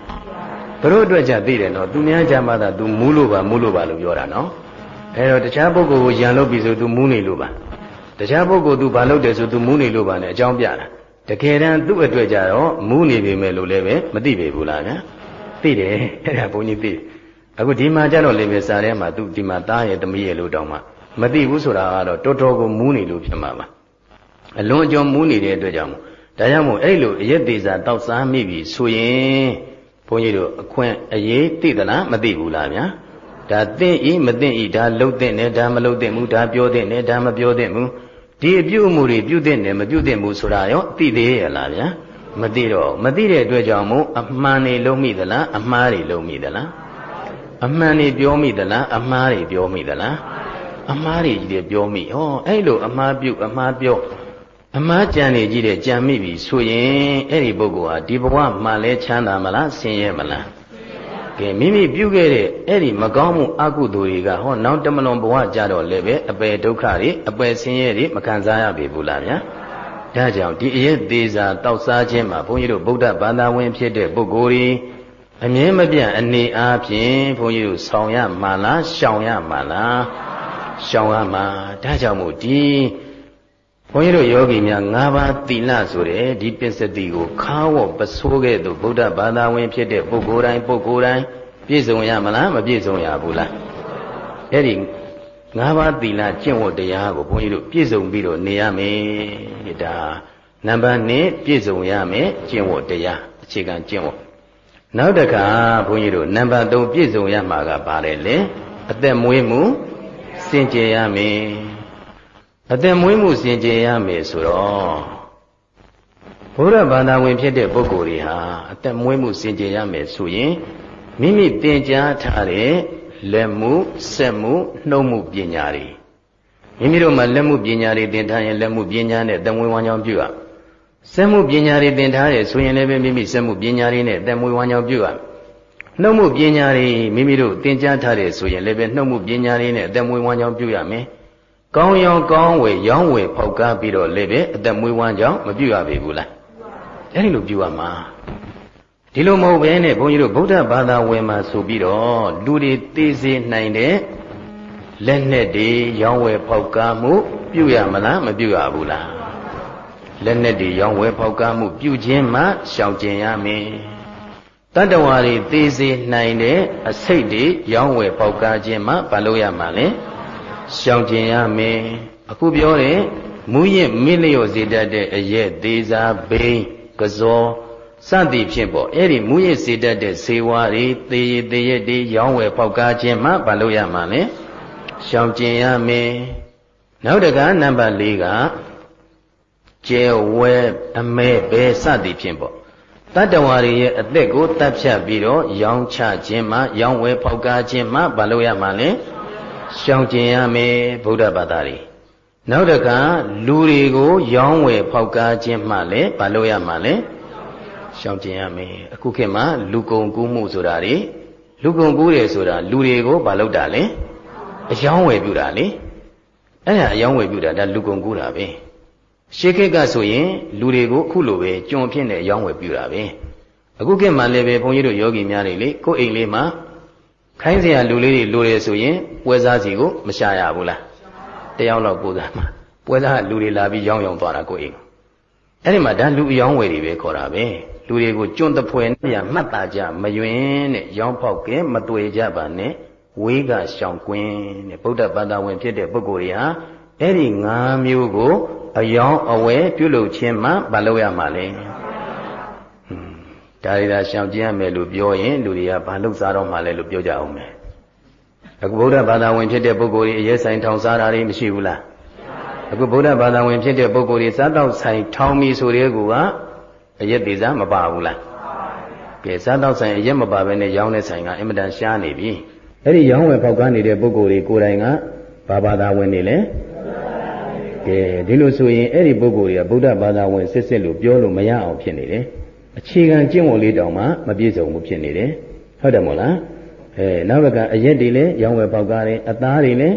သူတို့အတွက်ကြသိတယ်နော်သူများကြမှာသာသူမူးလို့ပါမူးလို့ပါလို့ပြောတာနော် အဲတော့တခြားပုဂ္ဂိုလ်ကိုယံလို့ပြီဆိုသူမူးနေလို့ပါတခြားပုဂ္ဂိုလ်သူဘာလုပ်တယ်ဆိုသူမူးနေလို့ပါနဲ့အကြောင်းပြတာတကယ်တမ်းသူ့အတွက်ကြတော့မူးနေပေမဲ့လို့လည်းပဲမသိပေဘူးလားဗျာသိတယ်အဲ့ဒါဘုန်းကြီးသိအခုဒီမှာကြတော့လေပဲစာထဲမှာသူဒီမှာသားရဲ့သမီးရဲ့လို့တောင်းမှမသိဘူးဆိုတာကတော့တော်တော်ကိုမူးနေလို့ဖြစ်မှာပါအလွန်အကျွံမူးနေတဲ့အတွက်ကြောင့်ဒါကြောင့်မို့အဲ့လိုအယက်သေးစာတောက်စားမိပြီဆိုရင်ဘုန်းကြီးတို့အခွင့်အရေးသိသလားမသိဘူးလားဗျာ ဒါသိဤမသိဤဒါလှုပ်တဲ့နဲ့ဒါမလှုပ်တဲ့မူဒါပြောတဲ့နဲ့ဒါမပြောတဲ့မူဒီအပြုအမူတွေပြုတဲ့နဲ့မပြုတဲ့မူဆိုတာရောသိသေးရဲ့လားဗျာမသိတော့မသိတဲ့အတွက်ကြောင့်မို့အမှန်နေလုံးမိသလားအမှားတွေလုံးမိသလားအမှန်နေပြောမိသလားအမှားတွေပြောမိသလားအမှားတွေကြီးတယ်ပြောမိဟောအဲ့လိုအမှားပြုအမှားပြောအမှားကြံနေကြီးတဲ့ကြံမိပြီဆိုရင်အဲ့ဒီပုဂ္ဂိုလ်ဟာဒီဘဝမှာလဲချမ်းသာမလားဆင်းရဲမလား ကဲမိမိပြုခဲ့တဲ့အဲ့ဒီမကောင်းမှုအကုသိုလ်တွေကဟောနောက်တမလွန်ဘဝကြတော့လည်းပဲအပယ်ဒုက္ခတွေအပယ်ဆင်းရဲတွေမခံစားရပြီဘူးလားဗျာဒါကြောင့်ဒီအရေးသေးစာတောက်စားခြင်းမှာဘုန်းကြီးတို့ဗုဒ္ဓဘာသာဝင်ဖြစ်တဲ့ပုဂ္ဂိုလ်တွေအမြဲမပြတ်အနေအားဖြင့်ဘုန်းကြီးတို့ဆောင်ရမှာလားရှောင်ရမှာလားရှောင်ရမှာဒါကြောင့်မို့ဒီ ဘုန်းကြီးတို့ယောဂီများ၅ပါးသီလဆိုတဲ့ဒီပစ္စတိကိုခါဝတ်ပစိုးခဲ့သူဗုဒ္ဓဘာသာဝင်ဖြစ်တဲ့ပုဂ္ဂိုလ်တိုင်းပုဂ္ဂိုလ်တိုင်းပြည့်စုံရမလားမပြည့်စုံရဘူးလားအဲ့ဒီ၅ပါးသီလကျင့်ဝတ်တရားကိုဘုန်းကြီးတို့ပြည့်စုံပြီးတော့နေရမယ်ဒါနံပါတ်1ပြည့်စုံရမယ်ကျင့်ဝတ်တရားအခြေခံကျင့်ဝတ်နောက်တစ်ခါဘုန်းကြီးတို့နံပါတ်3ပြည့်စုံရမှာကပါတယ်လေအသက်မွေးမှုစင်ကြယ်ရမယ် အသက်မွေးမှုစင်ကြယ်ရမယ်ဆိုတော့ဘုရားဘာသာဝင်ဖြစ်တဲ့ပုဂ္ဂိုလ်တွေဟာအသက်မွေးမှုစင်ကြယ်ရမယ်ဆိုရင်မိမိသင်ကြားထားတဲ့လက်မှုစက်မှုနှုတ်မှုပညာတွေမိမိတို့မှာလက်မှုပညာတွေသင်ထားရင်လက်မှုပညာနဲ့တမွေးဝမ်းကြောင်းပြုရစက်မှုပညာတွေသင်ထားတယ်ဆိုရင်လည်းမိမိစက်မှုပညာတွေနဲ့တမွေးဝမ်းကြောင်းပြုရနှုတ်မှုပညာတွေမိမိတို့သင်ကြားထားတယ်ဆိုရင်လည်းပဲနှုတ်မှုပညာတွေနဲ့အသက်မွေးဝမ်းကြောင်းပြုရမယ်။ ကောင်းရောင်ကောင်းဝယ်ရောင်းဝယ်ဖောက်ကားပြီးတော့လည်းပဲအသက်မွေးဝမ်းကြောင်းမပြုရပေဘူးလား။အဲဒီလိုပြုရမှာ။ဒီလိုမဟုတ်ဘဲနဲ့ဘုန်းကြီးတို့ဗုဒ္ဓဘာသာဝင်မှာဆိုပြီးတော့လူတွေသိစေနိုင်တဲ့လက်နဲ့တွေရောင်းဝယ်ဖောက်ကားမှု ပြုရမလားမပြုရဘူးလား။လက်နဲ့တွေရောင်းဝယ်ဖောက်ကားမှု ပြုခြင်းမှရှောင်ကျင်ရမယ်။တတ္တဝါတွေသိစေနိုင်တဲ့အစိတ်တွေရောင်းဝယ်ပေါက်ကားခြင်းမှဘာလို့ရမှာလဲ ရှောင်ကျင်ရမယ်အခုပြောတဲ့မူရင်မိလျော့စေတတ်တဲ့အရက်သေးစားဘိန်းကဇောစသည်ဖြင့်ပေါ့အဲ့ဒီမူရင်စေတတ်တဲ့ဇေဝါတွေသေရသေရက်တွေရောင်းဝယ်ပေါက်ကားခြင်းမှဘာလို့ရမှာလဲရှောင်ကျင်ရမယ်နောက်တကနံပါတ်၄ကကျဲဝဲအမဲပဲစသည်ဖြင့်ပေါ့တတ္တဝါတွေရဲ့အသက်ကိုတတ်ဖြတ်ပြီးတော့ရောင်းချခြင်းမှရောင်းဝယ်ဖောက်ကားခြင်းမှမလုပ်ရမှလဲ ရှောင်ကျင်ရမယ်ဗုဒ္ဓဘာသာတွေနောက်တခါလူတွေကို ရောင်းဝယ်ဖောက်ကားခြင်းမှလည်းမလုပ်ရမှလဲရှောင်ကျင်ရမယ်အခုခေတ်မှာလူကုန်ကူးမှုဆိုတာတွေလူကုန်ကူးတယ်ဆိုတာလူတွေကိုမလုပ်တာလေအယောင်းဝယ်ပြုတာလေအဲ့ဒါအယောင်းဝယ်ပြုတာဒါလူကုန်ကူးတာပဲရှေးခေတ်ကဆိုရင်လူတွေကိုအခုလိုပဲကြုံဖြစ်နေရောင်းဝယ်ပြူတာပဲအခုခေတ်မှလည်းပဲဘုန်းကြီးတို့ယောဂီများတွေလေကိုယ်အိမ်လေးမှာ ခိုင်းစရာလူလေးတွေလိုတယ်ဆိုရင်ပွဲစားစီကိုမရှာရဘူးလားတယောက်တော့ကိုစားမှာပွဲစားကလူတွေလာပြီးရောင်းရောင်းသွားတာကိုအိမ်အဲ့ဒီမှာဒါလူအယောင်းဝယ်တွေပဲခေါ်တာပဲလူတွေကိုကျွန်းတဖွဲနဲ့မှတ်သားကြမယွင်းနဲ့ရောင်းပေါက်ကဲမတွေ့ကြပါနဲ့ဝေးကရှောင်ကွင်းတဲ့ဗုဒ္ဓဘာသာဝင်ဖြစ်တဲ့ပုဂ္ဂိုလ်တွေဟာအဲ့ဒီ၅မျိုးကိုအယောင်းအဝယ်ပြုလုပ်ခြင်းမှမလုပ်ရမှာလေ ဒါရီသာရှောင်ကျဉ်ရမယ်လို့ပြောရင်လူတွေကဘာလုပ်စားတော့မှလဲလို့ပြောကြအောင်မယ်အခုဗုဒ္ဓဘာသာဝင်ဖြစ်တဲ့ပုဂ္ဂိုလ်တွေအရေးဆိုင်ထောင်စားတာတွေမရှိဘူးလားအခုဗုဒ္ဓဘာသာဝင်ဖြစ်တဲ့ပုဂ္ဂိုလ်တွေစားတော့ဆိုင်ထောင်ပြီဆိုတဲ့ကူကအရက်သေးစားမပါဘူးလားကဲစားတော့ဆိုင်အရက်မပါဘဲနဲ့ရောင်းတဲ့ဆိုင်ကအင်မတန်ရှားနေပြီအဲ့ဒီရောင်းဝယ်ပေါက်ကားနေတဲ့ပုဂ္ဂိုလ်တွေကိုယ်တိုင်ကဘာဘာသာဝင်နေလဲကဲဒီလိုဆိုရင်အဲ့ဒီပုဂ္ဂိုလ်တွေကဗုဒ္ဓဘာသာဝင်စစ်စစ်လို့ပြောလို့မရအောင်ဖြစ်နေတယ် အခြေခံကျင့်ဝတ်လေးတောင်မှမပြည့်စုံဘူးဖြစ်နေတယ်ဟုတ်တယ်မို့လားအဲနောက်တစ်ခါအရက်တွေလည်းရောင်းဝယ်ပေါက်ကားတယ်အသားတွေလည်း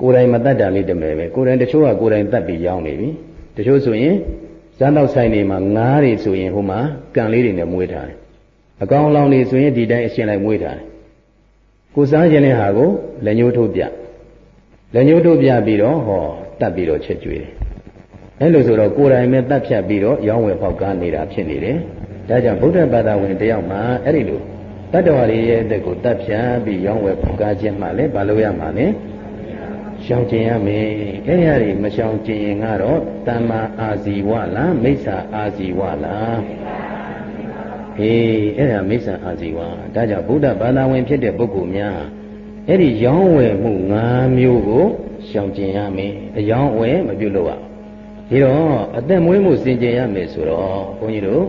ကိုယ်တိုင်မတတ်တာလေးတမယ်ပဲကိုယ်တိုင်တချို့ကကိုယ်တိုင်တတ်ပြီးရောင်းနေပြီတချို့ဆိုရင်ဇာတ်တော့ဆိုင်တွေမှာငားတွေဆိုရင်ဟိုမှာကံလေးတွေနဲ့မွေးထားတယ်အကောင်လောင်တွေဆိုရင်ဒီတိုင်းအရှင်လိုက်မွေးထားတယ်ကိုစားခြင်းတဲ့ဟာကိုလက်ညှိုးထိုးပြလက်ညှိုးထိုးပြပြီးတော့ဟောတတ်ပြီးတော့ချက်ကျွေးတယ်အဲလိုဆိုတော့ကိုယ်တိုင်ပဲတတ်ဖြတ်ပြီးတော့ရောင်းဝယ်ပေါက်ကားနေတာဖြစ်နေတယ် ဒါကြောင့်ဗုဒ္ဓဘာသာဝင်တယောက်မှာအဲ့ဒီလိုတတ္တဝါတွေရဲ့အသက်ကိုတတ်ဖြတ်ပြီးရောင်းဝယ်ပေါက်ကားခြင်းမှလည်းမလုပ်ရမှာလေရှောင်ကျင်ရမယ်အဲ့ဒီအရာတွေမရှောင်ကျင်ရင်ကတော့တမ္မာအာဇီဝလားမိစ္ဆာအာဇီဝလားဟေးအဲ့ဒါမိစ္ဆာအာဇီဝဒါကြောင့်ဗုဒ္ဓဘာသာဝင်ဖြစ်တဲ့ပုဂ္ဂိုလ်များအဲ့ဒီရောင်းဝယ်မှု၅မျိုးကိုရှောင်ကျင်ရမယ်အယောင်းအဝယ်မပြုလုပ်ရဒီတော့အသက်မွေးမှုစင်ကြင်ရမယ်ဆိုတော့ဘုန်းကြီးတို့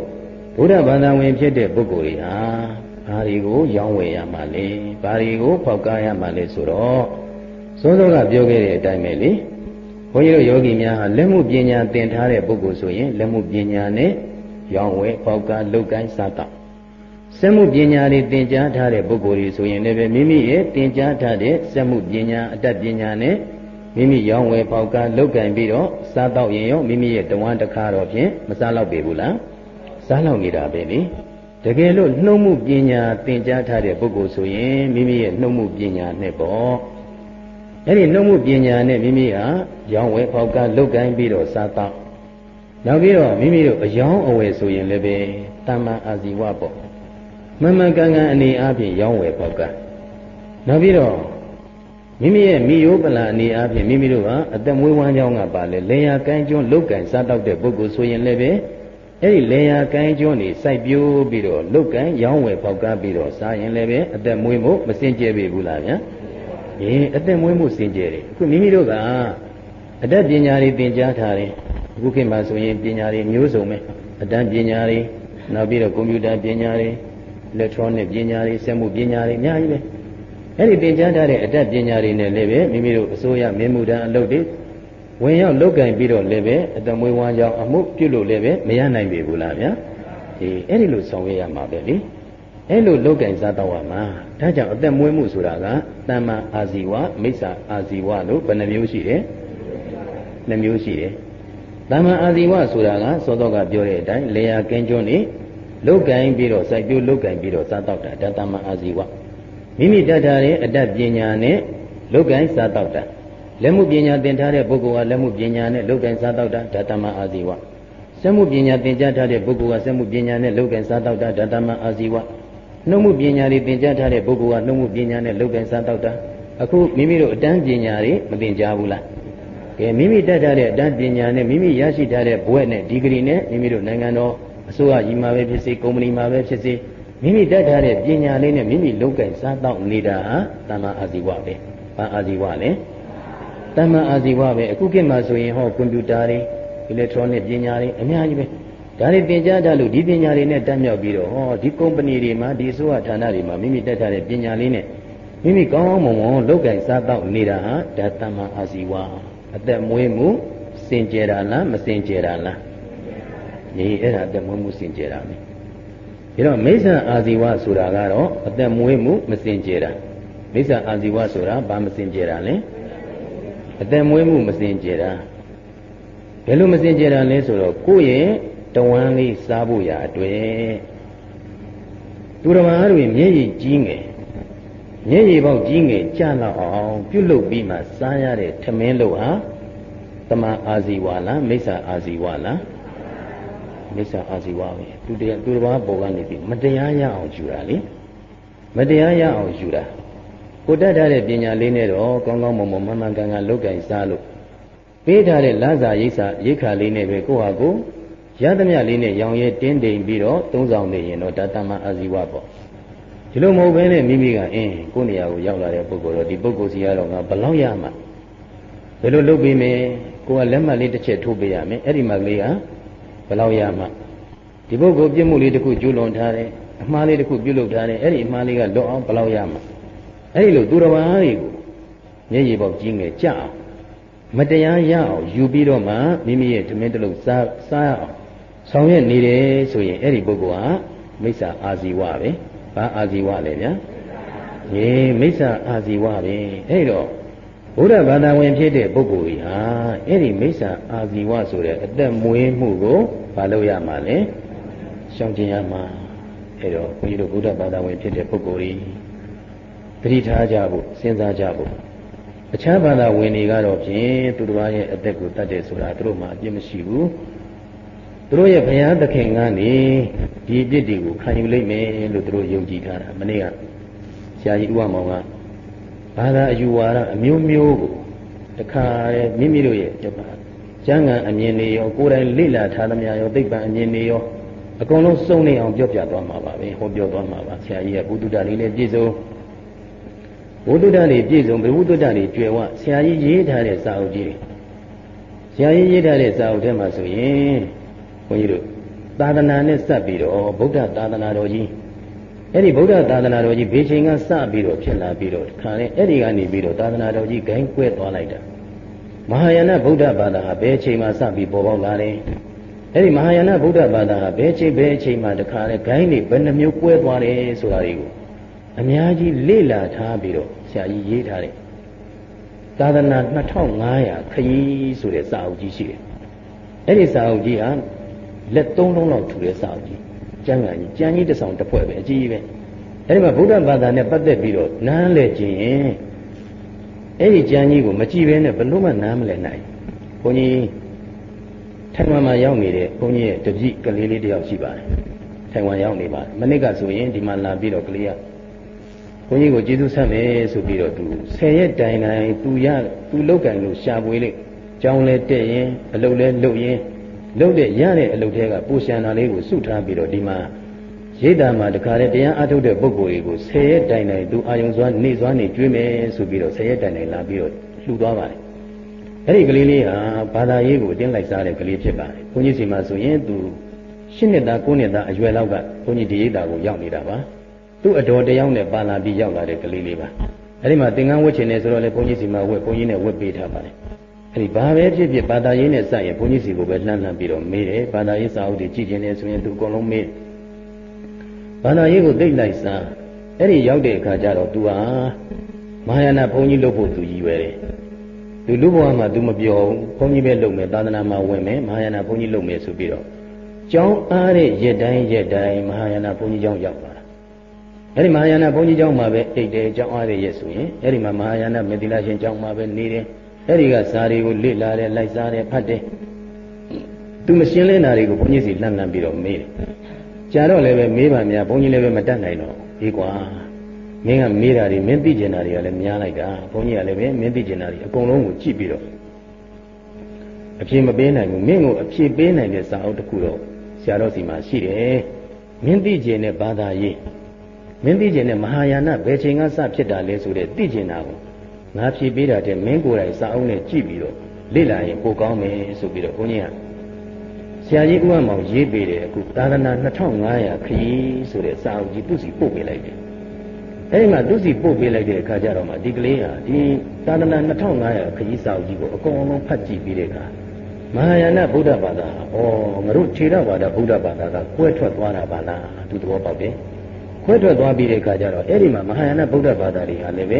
ဘုရားဘာသာဝင်ဖြစ်တဲ့ပုဂ္ဂိုလ်တွေဟာဘာတွေကိုရောင်းဝယ်ရမှာလဲဘာတွေကိုဖောက်ကားရမှာလဲဆိုတော့စောစောကပြောခဲ့တဲ့အတိုင်းပဲလေဘုန်းကြီးတို့ယောဂီများဟာလက်မှုပညာသင်ထားတဲ့ပုဂ္ဂိုလ်ဆိုရင်လက်မှုပညာနဲ့ရောင်းဝယ်ဖောက်ကားလုပ်ကိုင်းစားတော့စက်မှုပညာတွေသင်ကြားထားတဲ့ပုဂ္ဂိုလ်တွေဆိုရင်လည်းမိမိရဲ့သင်ကြားထားတဲ့စက်မှုပညာအတတ်ပညာနဲ့မိမိရောင်းဝယ်ပေါက်ကလုတ်ကင်ပြီးတော့စားတော့ရင်ရောမိမိရဲ့တဝမ်းတစ်ခါတော့ဖြင့်မစားတော့ပေဘူးလား စားလောက်နေတာပဲလေတကယ်လို့နှုံမှုပညာသင်ကြားထားတဲ့ပုဂ္ဂိုလ်ဆိုရင်မိမိရဲ့နှုံမှုပညာနဲ့ပေါ့အဲ့ဒီနှုံမှုပညာနဲ့မိမိဟာရောင်းဝယ်ပေါက်ကလုတ်ကင်ပြီးတော့စားတော့နောက်ပြီးတော့မိမိတို့အယောင်းအဝယ်ဆိုရင်လည်းပဲတမ္မာအာဇီဝပေါ့မမှန်ကန်ကန်အနေအချင်းရောင်းဝယ်ပေါက်ကနောက်ပြီးတော့မိမိရဲ့မိယိုးပလအနေအချင်းမိမိတို့ကအသက်မွေးဝမ်းကြောင်းကပါလေလေယာကိုင်းကျွန်းလုတ်ကင်စားတောက်တဲ့ပုဂ္ဂိုလ်ဆိုရင်လည်းပဲ အဲ့ဒီလေယာကိုင်းကျွန်းနေစိုက်ပျိုးပြီးတော့လုတ်ကင်ရောင်းဝယ်ပေါက်ကားပြီးတော့စားရင်လည်းပဲအသက်မွေးမှုမစင်ကြယ်ပြီဘူးလားဗျာ။အေးအသက်မွေးမှုစင်ကြယ်တယ်။အခုမိမိတို့ကအတတ်ပညာတွေသင်ကြားထားတယ်။အခုခေတ်မှာဆိုရင်ပညာတွေမျိုးစုံပဲ။အတတ်ပညာတွေနောက်ပြီးတော့ကွန်ပျူတာပညာတွေ electronic ပညာတွေစက်မှုပညာတွေအများကြီးပဲ။အဲ့ဒီသင်ကြားထားတဲ့အတတ်ပညာတွေနဲ့လည်းပဲမိမိတို့အစိုးရမြင်မှုတန်းအလုပ်တွေ ဝင်ရောက်လုပ်ကင်ပြီးတော့လည်းပဲအတမွေးဝမ်းကြောင်းအမှုပြုလို့လည်းပဲမရနိုင်ပြီဘူးလားဗျာဒီအဲ့ဒီလိုဆောင်ရွက်ရမှာပဲလေအဲ့လိုလုပ်ကင်စားတော့ရမှာဒါကြောင့်အသက်မွေးမှုဆိုတာကတမ္မာအာဇီဝမိစ္ဆာအာဇီဝလို့ဘယ်နှမျိုးရှိတယ်နှမျိုးရှိတယ်တမ္မာအာဇီဝဆိုတာကသောတော့ကပြောတဲ့အတိုင်းလေယာကင်းကျွန်းနေလုတ်ကင်ပြီးတော့စိုက်ပျိုးလုတ်ကင်ပြီးတော့စားတော့တာဒါတမ္မာအာဇီဝမိမိတတ်ထားတဲ့အတတ်ပညာနဲ့လုတ်ကိုင်းစားတော့တာ လက်မှုပညာသင်ထားတဲ့ပုဂ္ဂိုလ်ကလက်မှုပညာနဲ့လုတ်ကိုင်းစားတော့တာဓာတမအာဇီဝစက်မှုပညာသင်ကြားထားတဲ့ပုဂ္ဂိုလ်ကစက်မှုပညာနဲ့လုတ်ကိုင်းစားတော့တာဓာတမအာဇီဝနှုတ်မှုပညာတွေသင်ကြားထားတဲ့ပုဂ္ဂိုလ်ကနှုတ်မှုပညာနဲ့လုတ်ကိုင်းစားတော့တာအခုမိမိတို့အတန်းပညာတွေမသင်ကြားဘူးလားကဲမိမိတတ်ထားတဲ့အတန်းပညာနဲ့မိမိရရှိထားတဲ့ဘွဲ့နဲ့ဒီဂရီနဲ့မိမိတို့နိုင်ငံတော်အစိုးရကြီးမှာပဲဖြစ်စေကုမ္ပဏီမှာပဲဖြစ်စေမိမိတတ်ထားတဲ့ပညာလေးနဲ့မိမိလောက်ကင်စားတော့နေတာဟာတမ္မာအာဇီဝပဲ။ဘာအာဇီဝလဲ။ တမ္မာအာဇီဝပဲအခုခေတ်မှာဆိုရင်ဟောကွန်ပျူတာတွေအီလက်ထရောနစ်ပညာတွေအများကြီးပဲဒါတွေသင်ကြားကြလို့ဒီပညာတွေနဲ့တက်မြောက်ပြီးတော့ဟောဒီကုမ္ပဏီတွေမှာဒီအစိုးရဌာနတွေမှာမိမိတက်ထားတဲ့ပညာလေးနဲ့မိမိကောင်းကောင်းမွန်မွန်လုပ်ကင်စားတော့နေတာဟာဒါတမ္မာအာဇီဝအသက်မွေးမှုစင်ကြယ်တာလားမစင်ကြယ်တာလားညီအဲ့ဒါအသက်မွေးမှုစင်ကြယ်တာပဲဒါတော့မိစ္ဆာအာဇီဝဆိုတာကတော့အသက်မွေးမှုမစင်ကြယ်တာမိစ္ဆာအာဇီဝဆိုတာဘာမစင်ကြယ်တာလဲ အသက်မွေးမှုမစင်ကြယ်တာဘယ်လိုမစင်ကြယ်တာလဲဆိုတော့ကိုယ့်ရဲ့တဝမ်းလေးစားဖို့ရအတွေ့သူတော်ဘာတွေမျက်ရည်ကြီးငယ်မျက်ရည်ပေါက်ကြီးငယ်ကြလောက်အောင်ပြုလုပ်ပြီးမှစားရတဲ့ထမင်းလို့ဟာတမန်အာဇီဝလားမိစ္ဆာအာဇီဝလားမိစ္ဆာအာဇီဝပဲသူတရားသူတော်ဘာပေါ်ကနေပြီးမတရားရအောင်ယူတာလေမတရားရအောင်ယူတာ ကိုတတ်ထားတဲ့ပညာလေးနဲ့တော့ကောင်းကောင်းမွန်မွန်မှန်မှန်ကန်ကန်လုပ်ကင်စားလို့ပေးထားတဲ့လစာရိတ်စာရိတ်ခါလေးနဲ့ပဲကိုယ့်ဟာကိုယ်ရသမျှလေးနဲ့ရောင်ရဲတင်းတိမ်ပြီးတော့သုံးဆောင်နေရင်တော့ဒါတမန်အာဇီဝပေါ့ဒီလိုမဟုတ်ဘဲနဲ့မိမိကအင်းကိုယ့်နေရာကိုရောက်လာတဲ့ပုဂ္ဂိုလ်တော့ဒီပုဂ္ဂိုလ်စီကတော့ငါဘလောက်ရမှာဘယ်လိုလုပ်ပြီးမယ်ကိုကလက်မှတ်လေးတစ်ချက်ထိုးပေးရမယ်အဲ့ဒီမှကလေးကဘလောက်ရမှာဒီပုဂ္ဂိုလ်ပြစ်မှုလေးတစ်ခုကျူးလွန်ထားတယ်အမှားလေးတစ်ခုပြုလုပ်ထားတယ်အဲ့ဒီအမှားလေးကလွတ်အောင်ဘလောက်ရမှာ အဲ့ဒီလိုသူတော်ဘာတွေကိုမျက်ရည်ပေါက်ကြီးငယ်ကြအောင်မတရားရအောင်ယူပြီးတော့မှမိမိရဲ့ဓမင်းတစ်လုံးစားစားအောင်ဆောင်ရွက်နေတယ်ဆိုရင်အဲ့ဒီပုဂ္ဂိုလ်ဟာမိစ္ဆာအာဇီဝပဲဘာအာဇီဝလဲဗျာရေမိစ္ဆာအာဇီဝပဲအဲ့တော့ဘုရားဘာသာဝင်ဖြစ်တဲ့ပုဂ္ဂိုလ်ကြီးဟာအဲ့ဒီမိစ္ဆာအာဇီဝဆိုတဲ့အသက်မွေးမှုကိုမလုပ်ရမှာလဲရှောင်ကျင်ရမှာအဲ့တော့ဘုန်းကြီးတို့ဘုရားဘာသာဝင်ဖြစ်တဲ့ပုဂ္ဂိုလ်ကြီး သတိထားကြဖို့စဉ်းစားကြဖို့အခြားဘာသာဝင်တွေကတော့ဖြင့်သူတစ်ပါးရဲ့အသက်ကိုတတ်တယ်ဆိုတာသူတို့မှအပြစ်မရှိဘူးသူတို့ရဲ့ဘုရားသခင်ကနေဒီအပြစ်တွေကိုခံယူလိမ့်မယ်လို့သူတို့ယုံကြည်ထားတာမနေ့ကဆရာကြီးဥပမောင်ကဘာသာအယူဝါဒအမျိုးမျိုးကိုတခါရဲ့မိမိတို့ရဲ့ကျမ်းဂန်အမြင်တွေရောကိုယ်တိုင်လေ့လာထားသမျှရောသိပ္ပံအမြင်တွေရောအကုန်လုံးစုံနေအောင်ပြောပြသွားမှာပါပဲဟောပြောသွားမှာပါဆရာကြီးကဘုဒ္ဓတာလေးလည်းပြည့်စုံ ဘုဒ္ဓတာလေးပြည့်စုံဘုဒ္ဓတာလေးကျွယ်ဝဆရာကြီးရေးထားတဲ့စာအုပ်ကြီးတွေဆရာကြီးရေးထားတဲ့စာအုပ်ထဲမှာဆိုရင်ဘုန်းကြီးတို့သာသနာနဲ့စပ်ပြီးတော့ဗုဒ္ဓသာသနာတော်ကြီးအဲ့ဒီဗုဒ္ဓသာသနာတော်ကြီးဘေချိန်ကစပြီးတော့ဖြစ်လာပြီးတော့ခါနဲ့အဲ့ဒီကနေပြီးတော့သာသနာတော်ကြီးဂိုင်းကွဲသွားလိုက်တာမဟာယာနဗုဒ္ဓဘာသာဟာဘယ်ချိန်မှစပြီးပေါ်ပေါက်လာလဲအဲ့ဒီမဟာယာနဗုဒ္ဓဘာသာဟာဘယ်ချိန်ဘယ်ချိန်မှတခါနဲ့ဂိုင်းနေဘယ်နှမျိုးကွဲသွားတယ်ဆိုတာတွေကို အများကြီးလေ့လာထားပြီးတော့ဆရာကြီးရေးထားတယ်သာသနာ2500ခရီးဆိုတဲ့စာအုပ်ကြီးရှိတယ်အဲ့ဒီစာအုပ်ကြီးဟာလက်သုံးလုံးလောက်ထူတဲ့စာအုပ်ကြီးကျမ်းဂန်ကြီးကျမ်းကြီးတစ်ဆောင်တစ်ဖွဲ့ပဲအကြီးကြီးပဲအဲ့ဒီမှာဗုဒ္ဓဘာသာနဲ့ပတ်သက်ပြီးတော့နားလည်ခြင်းအဲ့ဒီကျမ်းကြီးကိုမကြည့်ဘဲနဲ့ဘလို့မှနားမလည်နိုင်ဘုန်းကြီးထိုင်ဝမ်မှာရောက်နေတဲ့ဘုန်းကြီးရဲ့တပည့်ကလေးလေးတယောက်ရှိပါတယ်ထိုင်ဝမ်ရောက်နေပါတယ်မနစ်ကဆိုရင်ဒီမှာလာပြီးတော့ကလေးက ဘုန်းကြီးကိုကျေးဇူးဆက်မယ်ဆိုပြီးတော့သူဆယ်ရက်တိုင်တိုင်သူရသူလောက်ကင်လို့ရှာပွေလိုက်ကြောင်းလဲတက်ရင်အလုတ်လဲလုတ်ရင်လုတ်တဲ့ရတဲ့အလုတ်ထဲကပူရှန်တာလေးကိုစုထားပြီးတော့ဒီမှာရိတ်တာမှာတခါတည်းတရားအထုတ်တဲ့ပုဂ္ဂိုလ်တွေကိုဆယ်ရက်တိုင်တိုင်သူအာယုံစွာနေစွာနေကျွေးမယ်ဆိုပြီးတော့ဆယ်ရက်တိုင်တိုင်လာပြီးတော့လှူသွားပါတယ်အဲ့ဒီကလေးလေးဟာဘာသာရေးကိုတင်းလိုက်စားတဲ့ကလေးဖြစ်ပါတယ်ဘုန်းကြီးစီမှာဆိုရင်သူရှစ်နှစ်သား၉နှစ်သားအရွယ်လောက်ကဘုန်းကြီးဒီရိတ်တာကိုရောက်နေတာပါ သူ့အတော်တယောက်နဲ့ပါလာပြီးရောက်လာတဲ့ကလေးလေးပါအဲ့ဒီမှာသင်္ကန်းဝတ်ချင်တယ်ဆိုတော့လေဘုန်းကြီးစီမှာဝတ်ဘုန်းကြီးနဲ့ဝတ်ပေးထားပါတယ်အဲ့ဒီဘာပဲဖြစ်ဖြစ်ဘာသာရေးနဲ့စရင်ဘုန်းကြီးစီကိုပဲလှမ်းလှမ်းပြီးတော့မေးတယ်ဘာသာရေးစာအုပ်တွေကြည့်ကျင်တယ်ဆိုရင်သူအကုန်လုံးမေးဘာသာရေးကိုသိလိုက်စားအဲ့ဒီရောက်တဲ့အခါကျတော့ तू ဟာမဟာယာနဘုန်းကြီးလုပ်ဖို့သူရည်ရွယ်တယ်သူလူဘဝမှာ तू မပြောဘူးဘုန်းကြီးပဲလုပ်မယ်သာသနာမှာဝင်မယ်မဟာယာနဘုန်းကြီးလုပ်မယ်ဆိုပြီးတော့ကျောင်းအားတဲ့ရက်တိုင်းရက်တိုင်းမဟာယာနဘုန်းကြီးကျောင်းရောက်လာ အဲ့ဒီမဟာယာနဘုန်းကြီးကျောင်းမှာပဲအိတ်တယ်ကျောင်းအားတဲ့ရက်ဆိုရင်အဲ့ဒီမှာမဟာယာနမေတ္တိလရှင်ကျောင်းမှာပဲနေတယ်အဲ့ဒီကဇာတွေကိုလေ့လာတယ်လိုက်စားတယ်ဖတ်တယ်သူမရှင်းလင်းတာတွေကိုဘုန်းကြီးစီလှမ်းလှမ်းပြီးတော့မေးတယ်ကြာတော့လည်းပဲမေးပါများဘုန်းကြီးလည်းပဲမတတ်နိုင်တော့ဒီကွာမင်းကမေးတာတွေမင်းသိကျင်တာတွေကလည်းများလိုက်တာဘုန်းကြီးကလည်းပဲမင်းသိကျင်တာတွေအကုန်လုံးကိုကြည့်ပြီးတော့အဖြေမပေးနိုင်ဘူးမင်းကိုအဖြေပေးနိုင်တဲ့စာအုပ်တစ်ခုတော့ဆရာတော်စီမှာရှိတယ်မင်းသိကျင်တဲ့ဘာသာရေး မင်းသိကျင်တဲ့မဟာယာနဘယ်ချိန်ကစဖြစ်တာလဲဆိုတဲ့သိကျင်တာကိုငါဖြေပေးတာတဲ့မင်းကိုယ်တိုင်စာအုပ်နဲ့ကြည့်ပြီးတော့လေ့လာရင်ပိုကောင်းမယ်ဆိုပြီးတော့ဘုန်းကြီးကဆရာကြီးဦးအမောင်ရေးပေးတယ်အခုသာသနာ2500ခရီးဆိုတဲ့စာအုပ်ကြီးသူ့စီပို့ပေးလိုက်တယ်အဲဒီမှာသူ့စီပို့ပေးလိုက်တဲ့အခါကျတော့မှဒီကလေးဟာဒီသာသနာ2500ခရီးစာအုပ်ကြီးကိုအကုန်လုံးဖတ်ကြည့်ပြီးတဲ့အခါမဟာယာနဗုဒ္ဓဘာသာဩငါတို့ထေရဝါဒဗုဒ္ဓဘာသာကကွဲထွက်သွားတာပါလားသူသဘောပေါက်တယ် ကွဲထွက်သွားပြီးတဲ့အခါကျတော့အဲ့ဒီမှာမဟာယာနဗုဒ္ဓဘာသာတွေဟာလည်းပဲ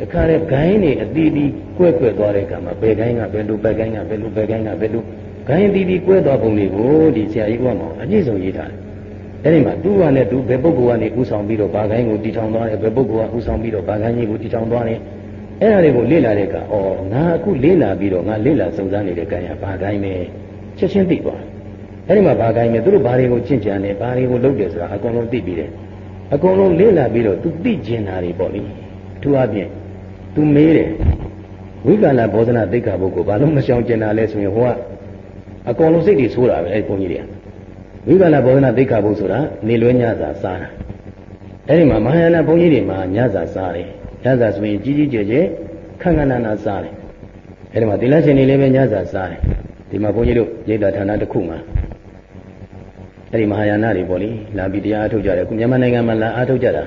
တခါလေဂိုင်းနေအသီးသီးကွဲကွဲသွားတဲ့အခါမှာဘယ်ဂိုင်းကဘယ်လိုဘယ်ဂိုင်းကဘယ်လိုဘယ်ဂိုင်းကဘယ်လိုဂိုင်းအသီးသီးကွဲသွားပုံတွေကိုဒီဆရာကြီးကမှအပြည့်စုံရေးထားတယ်အဲ့ဒီမှာသူ့ဟာနဲ့သူဘယ်ပုဂ္ဂိုလ်ကနေဥဆောင်ပြီးတော့ဘာဂိုင်းကိုတည်ထောင်သွားတယ်ဘယ်ပုဂ္ဂိုလ်ကဥဆောင်ပြီးတော့ဘာဂိုင်းကြီးကိုတည်ထောင်သွားတယ်အဲ့ဒါတွေကိုလေ့လာတဲ့အခါအော်ငါအခုလေ့လာပြီးတော့ငါလေ့လာစုံစမ်းနေတဲ့ကံရဘာဂိုင်းပဲချက်ချင်းသိသွားတယ်အဲ့ဒီမှာဘာဂိုင်းပဲသူတို့ဘာတွေကိုကျင့်ကြံတယ်ဘာတွေကိုလုပ်တယ်ဆိုတာအကုန်လုံးသိပြီးတယ် အကုန်လုံးလေ့လာပြီးတော့သူသိကျင်တာတွေပေါ့လေအထူးအဖြင့်သူမေးတယ်ဝိကာလဘောဓနာသိက္ခာပုဂ္ဂိုလ်ဘာလို့မရှောင်ကျင်တာလဲဆိုရင်ဟိုကအကုန်လုံးစိတ်တွေဆိုးတာပဲအဲ့ဘုန်းကြီးတွေကဝိကာလဘောဓနာသိက္ခာပုဂ္ဂိုလ်ဆိုတာနေလွဲညစာစားတာအဲ့ဒီမှာမဟာယာနဘုန်းကြီးတွေမှာညစာစားတယ်ညစာဆိုရင်ကြီးကြီးကျယ်ကျယ်ခန့်ခန့်နာနာစားတယ်အဲ့ဒီမှာသီလရှင်တွေလည်းပဲညစာစားတယ်ဒီမှာဘုန်းကြီးတို့ရိတ်တာဌာနတစ်ခုမှာ အဲ့ဒီမဟာယာနတွေပေါ့လေလာပြီးတရားအထုတ်ကြတယ်ခုမြန်မာနိုင်ငံမှာလာအထုတ်ကြတာ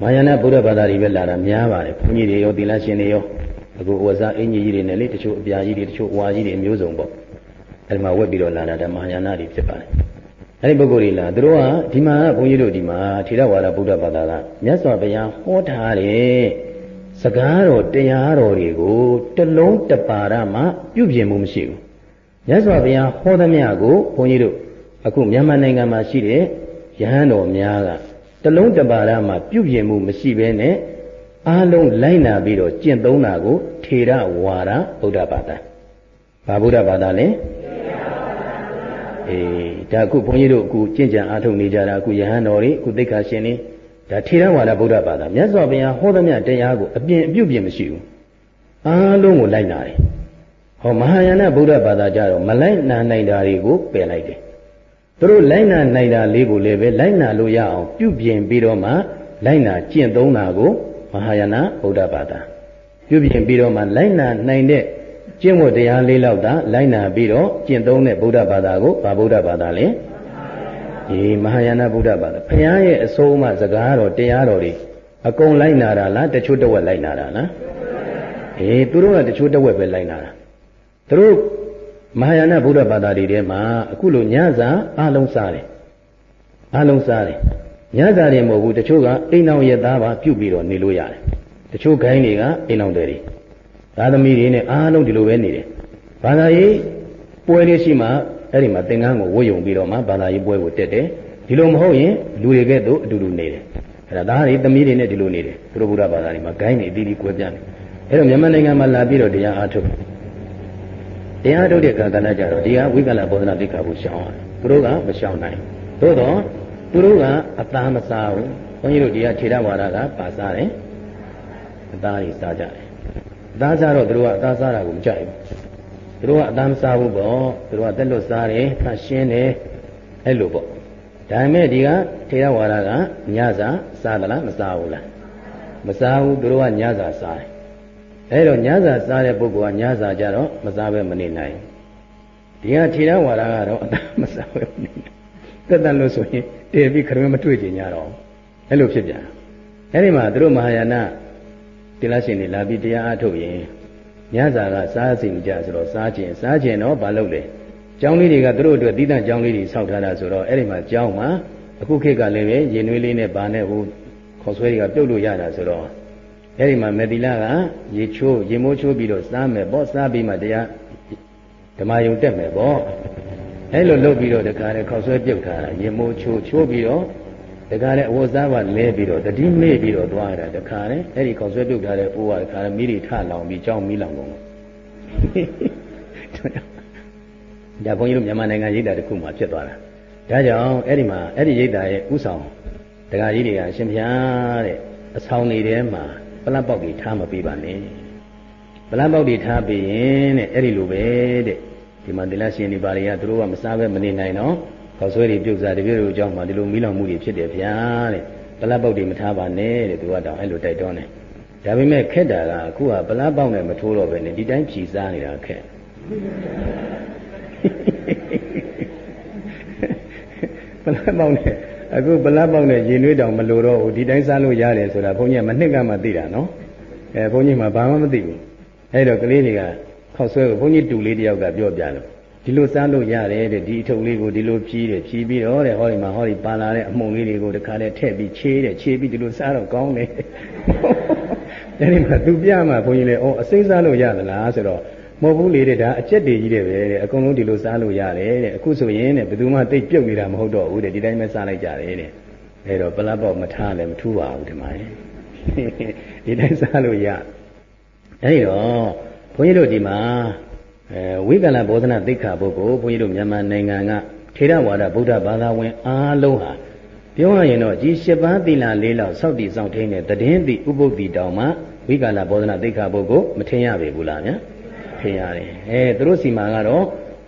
မဟာယာနဗုဒ္ဓဘာသာတွေပဲလာတာများပါတယ်ဘုန်းကြီးတွေရောသီလရှင်တွေရောအခုဝဇာအင်ကြီးကြီးတွေနဲ့လေတချို့အပြာကြီးတွေတချို့ဝါကြီးတွေအမျိုးစုံပေါ့အဲ့ဒီမှာဝက်ပြီးတော့လာတာဓမ္မဟာယာနတွေဖြစ်ပါတယ်အဲ့ဒီပုဂ္ဂိုလ်တွေလာသူတို့ကဒီမှာဘုန်းကြီးတို့ဒီမှာထေရဝါဒဗုဒ္ဓဘာသာကမြတ်စွာဘုရားဟောထားတဲ့စကားတော်တရားတော်တွေကိုတလုံးတပါရမှပြုပြင်မှုမရှိဘူးမြတ်စွာဘုရားဟောသမျှကိုဘုန်းကြီးတို့ အခုမြန်မာနိုင်ငံမှာရှိတဲ့ယဟန်တော်များကတလုံးတပါရမှပြုပြင်မှုမရှိဘဲနဲ့အားလုံးလိုက်နာပြီးတော့ကျင့်သုံးတာကိုထေရဝါဒဗုဒ္ဓဘာသာဘာဗုဒ္ဓဘာသာလဲအေးဒါအခုဘုန်းကြီးတို့အခုကျင့်ကြံအားထုတ်နေကြတာအခုယဟန်တော်တွေအခုသိက္ခာရှင်တွေဒါထေရဝါဒဗုဒ္ဓဘာသာမြတ်စွာဘုရားဟောသမျှတရားကိုအပြင်အပြုတ်ပြင်မရှိဘူးအားလုံးကိုလိုက်နာတယ်ဟောမဟာယာနဗုဒ္ဓဘာသာကြတော့မလိုက်နာနိုင်တာတွေကိုပယ်လိုက်တယ် သူတို့လိုက်နာနိုင်တာလေးကိုလည်းပဲလိုက်နာလို့ရအောင်ပြုပြင်ပြီးတော့မှလိုက်နာကျင့်သုံးတာကိုမဟာယာနဗုဒ္ဓဘာသာပြုပြင်ပြီးတော့မှလိုက်နာနိုင်တဲ့ကျင့်ဝတ်တရားလေးလောက်သာလိုက်နာပြီးတော့ကျင့်သုံးတဲ့ဗုဒ္ဓဘာသာကိုဘာဗုဒ္ဓဘာသာလဲဒီမဟာယာနဗုဒ္ဓဘာသာဘုရားရဲ့အဆုံးအမစကားတော်တရားတော်တွေအကုန်လိုက်နာတာလားတချို့တဝက်လိုက်နာတာလားအေးသူတို့ကတချို့တဝက်ပဲလိုက်နာတာသူတို့ မဟာယာနဗုဒ္ဓဘာသာတွေထဲမှာအခုလိုညစာအလုံးစားတယ်အလုံးစားတယ်ညစာတွေမဟုတ်ဘူးတချို့ကအိမ်အောင်ရသားပါပြုတ်ပြီးတော့နေလို့ရတယ်တချို့ခိုင်းတွေကအိမ်အောင်တွေသာသမီတွေနဲ့အားလုံးဒီလိုပဲနေတယ်ဘာသာရေးပွဲလေးရှိမှအဲ့ဒီမှာသင်္ကန်းကိုဝတ်ယုံပြီးတော့မှဘာသာရေးပွဲကိုတက်တယ်ဒီလိုမဟုတ်ရင်လူတွေကဲ့သို့အတူတူနေတယ်အဲ့ဒါသားတွေသမီးတွေနဲ့ဒီလိုနေတယ်သူတို့ဘုရားဘာသာတွေမှာဂိုင်းတွေအတီးတီးကွဲပြားနေအဲ့တော့မြန်မာနိုင်ငံမှာလာပြီးတော့တရားအားထုတ် တရားထုတ်တဲ့ကာကလကြတော့ဒီဟာဝိကလဘောဓနာသိက္ခာကိုရှောင်ရတယ်သူတို့ကမရှောင်နိုင်သို့တော့သူတို့ကအသားမစားဘူးဘုန်းကြီးတို့ဒီကထေရဝါဒကပါစားတယ်အသားတွေစားကြတယ်အသားစားတော့သူတို့ကအသားစားတာကိုမကြိုက်ဘူးသူတို့ကအသားမစားဘူးပေါ့သူတို့ကတက်လွတ်စားတယ်ဖတ်ရှင်းတယ်အဲ့လိုပေါ့ဒါပေမဲ့ဒီကထေရဝါဒကညစာစားသလားမစားဘူးလားမစားဘူးသူတို့ကညစာစားတယ် အဲ့တော့ညစာစားတဲ့ပုဂ္ဂိုလ်ကညစာကြတော့မစားပဲမနေနိုင်ဒီကထေရဝါဒကတော့အသားမစားပဲမနေနိုင်တက်တန်လို့ဆိုရင်တည်ပြီးခရမတွေ့ကြကြတော့အဲ့လိုဖြစ်ပြန်အဲ့ဒီမှာသူတို့မဟာယာနတိလရှင်တွေလာပြီးတရားအားထုတ်ရင်ညစာကစားစီမကြဆိုတော့စားခြင်းစားခြင်းတော့မလုပ်လေကျောင်းလေးတွေကသူတို့အတွက်သီးသန့်ကျောင်းလေးတွေဆောက်ထားတာဆိုတော့အဲ့ဒီမှာကျောင်းမှာအခုခေတ်ကလည်းပဲရင်နွေးလေးနဲ့ဗာနဲ့ဟိုခေါ်ဆွဲတွေကပြုတ်လို့ရတာဆိုတော့ အဲ့ဒီမှာမေတိလကရေချိုးရေမိုးချိုးပြီးတော့စားမယ်ပေါ့စားပြီးမှတရားဓမ္မယုံတက်မယ်ပေါ့အဲ့လိုလုပ်ပြီးတော့တခါလေခေါက်ဆွဲပြုတ်ထားတာရေမိုးချိုးချိုးပြီးတော့တခါလေအဝတ်စားပါလဲပြီးတော့တတိမေ့ပြီးတော့သွားတာတခါလေအဲ့ဒီခေါက်ဆွဲပြုတ်ထားတဲ့အိုးကတခါလေမိတွေထလောင်ပြီးကြောင်းမီးလောင်ကုန်ဒါဘုန်းကြီးတို့မြန်မာနိုင်ငံရိပ်တာတစ်ခုမှဖြစ်သွားတာဒါကြောင့်အဲ့ဒီမှာအဲ့ဒီရိပ်တာရဲ့ဥဆောင်တရားကြီးတွေကရှင်ဘုရားတဲ့အဆောင်နေထဲမှာ ပလတ်ပေါက်ကြီးထားမပေးပါနဲ့ပလတ်ပေါက်ကြီးထားပြီးရင်တဲ့အဲ့ဒီလိုပဲတဲ့ဒီမှာတိလရှင်ဒီပါတွေကသူတို့ကမစားပဲမနေနိုင်တော့ခေါက်ဆွဲတွေပြုတ်စားတပြည့်တို့အကြောင်းမှာဒီလိုမီးလောင်မှုတွေဖြစ်တယ်ဗျာတဲ့ပလတ်ပေါက်တွေမထားပါနဲ့တဲ့သူကတောင်အဲ့လိုတိုက်တွန်းတယ်ဒါပေမဲ့ခက်တာကအခုကပလတ်ပေါက်နဲ့မထိုးတော့ပဲနဲ့ဒီတိုင်းဖြီစားနေတာခက်ပလတ်ပေါက်နဲ့ အခုပလတ်ပေါက်နဲ့ရင်နှွေးတောင်မလို့တော့ဘူးဒီတိုင်းစားလို့ရတယ်ဆိုတာဘုန်းကြီးကမနှစ်ကမှသိတာနော်အဲဘုန်းကြီးမှဘာမှမသိဘူးအဲ့တော့ကလေးတွေကခောက်ဆွဲကိုဘုန်းကြီးတူလေးတယောက်ကပြောပြလို့ဒီလိုစားလို့ရတယ်တဲ့ဒီအထုပ်လေးကိုဒီလိုဖြီးတယ်ဖြီးပြီးတော့တဲ့ဟောဒီမှာဟောဒီပါလာတဲ့အမှုန်လေးတွေကိုတခါတည်းထည့်ပြီးချေးတယ်ချေးပြီးဒီလိုစားတော့ကောင်းတယ်အဲဒီမှာသူပြမှဘုန်းကြီးလည်းအော်အစိမ့်စားလို့ရသလားဆိုတော့ မဟုတ်ဘူးလေတဲ့ဒါအကျက်တွေကြီးတယ်ပဲတဲ့အကုန်လုံးဒီလိုစားလို့ရတယ်တဲ့အခုဆိုရင်တဲ့ဘယ်သူမှတိတ်ပြုတ်နေတာမဟုတ်တော့ဘူးတဲ့ဒီတိုင်းပဲစားလိုက်ကြတယ်တဲ့အဲတော့ပလတ်ပေါက်မထားလည်းမထူးပါဘူးဒီမှာဒီတိုင်းစားလို့ရအဲဒီတော့ဘုန်းကြီးတို့ဒီမှာအဲဝိကလဘောဓနာသိက္ခာပုဂ္ဂိုလ်ဘုန်းကြီးတို့မြန်မာနိုင်ငံကထေရဝါဒဗုဒ္ဓဘာသာဝင်အားလုံးဟာပြောရရင်တော့ဒီ၈ပါးသီလ၄လောက်စောက်တည်စောင့်ထိန်တဲ့တည်င်းသည့်ဥပုပ်တိတောင်မှဝိကလဘောဓနာသိက္ခာပုဂ္ဂိုလ်မထင်ရပေဘူးလားဗျာ ထင်ရတယ်အဲသူတို့စီမှာကတော့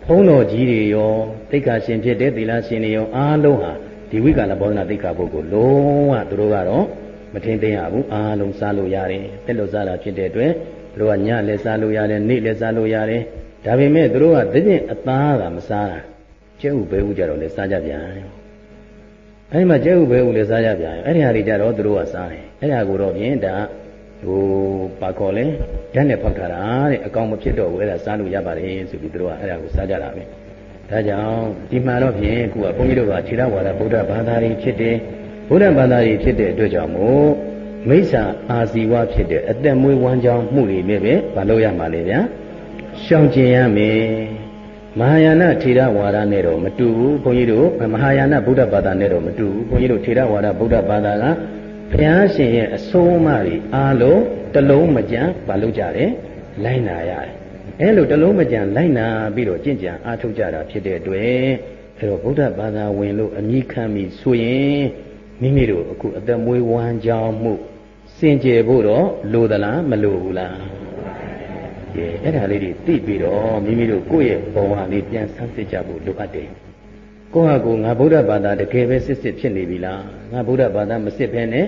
ဘုန်းတော်ကြီးတွေရောသိက္ခာရှင်ဖြစ်တဲ့သီလရှင်တွေရောအားလုံးဟာဒီဝိကလဘောဓနာသိက္ခာပုဂ္ဂိုလ်လုံးဝသူတို့ကတော့မထင်သိရဘူးအားလုံးစားလို့ရတယ်တက်လို့စားတာဖြစ်တဲ့အတွက်သူတို့ကညလည်းစားလို့ရတယ်နေ့လည်းစားလို့ရတယ်ဒါပေမဲ့သူတို့ကတည်အသားကမစားတာကျဲဥဘဲဥကြတော့လည်းစားကြပြန်အဲဒီမှာကျဲဥဘဲဥလည်းစားကြပြန်အဲ့ဒီဟာတွေကြတော့သူတို့ကစားတယ်အဲ့ဒါကိုတော့ဖြင့်ဒါ ဟိုပါခေါ်လဲဓာတ်နဲ့ဖောက်ထားတာတဲ့အကောင်မဖြစ်တော့ဘူးအဲ့ဒါစားလို့ရပါတယ်ဆိုပြီးသူတို့ကအဲ့ဒါကိုစားကြတာပဲဒါကြောင့်ဒီမှာတော့ဖြင့်ခုကဘုန်းကြီးတို့ကခြေရဝါဒဗုဒ္ဓဘာသာတွေဖြစ်တယ်ဗုဒ္ဓဘာသာတွေဖြစ်တဲ့အတွက်ကြောင့်မို့မိစ္ဆာအာဇီဝဖြစ်တဲ့အသက်မွေးဝမ်းကြောင်းမှုတွေနဲ့ပဲမလုပ်ရမှာလေဗျာရှောင်ကျင်ရမယ်မဟာယာနထေရဝါဒနဲ့တော့မတူဘူးဘုန်းကြီးတို့မဟာယာနဗုဒ္ဓဘာသာနဲ့တော့မတူဘူးဘုန်းကြီးတို့ထေရဝါဒဗုဒ္ဓဘာသာက ဘုရားရှင်ရဲ့အဆုံးအမတွေအားလုံးတလုံးမကြံမလုပ်ကြတယ်လိုက်နာရတယ်အဲလိုတလုံးမကြံလိုက်နာပြီးတော့ကြင့်ကြံအားထုတ်ကြတာဖြစ်တဲ့အတွက်အဲတော့ဗုဒ္ဓဘာသာဝင်လို့အမိခံပြီးဆိုရင်မိမိတို့အခုအသက်မွေးဝမ်းကြောင်းမှုစင်ကြယ်ဖို့တော့လိုသလားမလိုဘူးလားကဲအဲ့ဒါလေးတွေသိပြီးတော့မိမိတို့ကိုယ့်ရဲ့ဘဝလေးပြန်ဆန်းစစ်ကြဖို့လိုအပ်တယ် ကိုယ့်ဟာကိုယ်ငါဗုဒ္ဓဘာသာတကယ်ပဲစစ်စစ်ဖြစ်နေပြီလားငါဗုဒ္ဓဘာသာမစစ်ဘဲနဲ့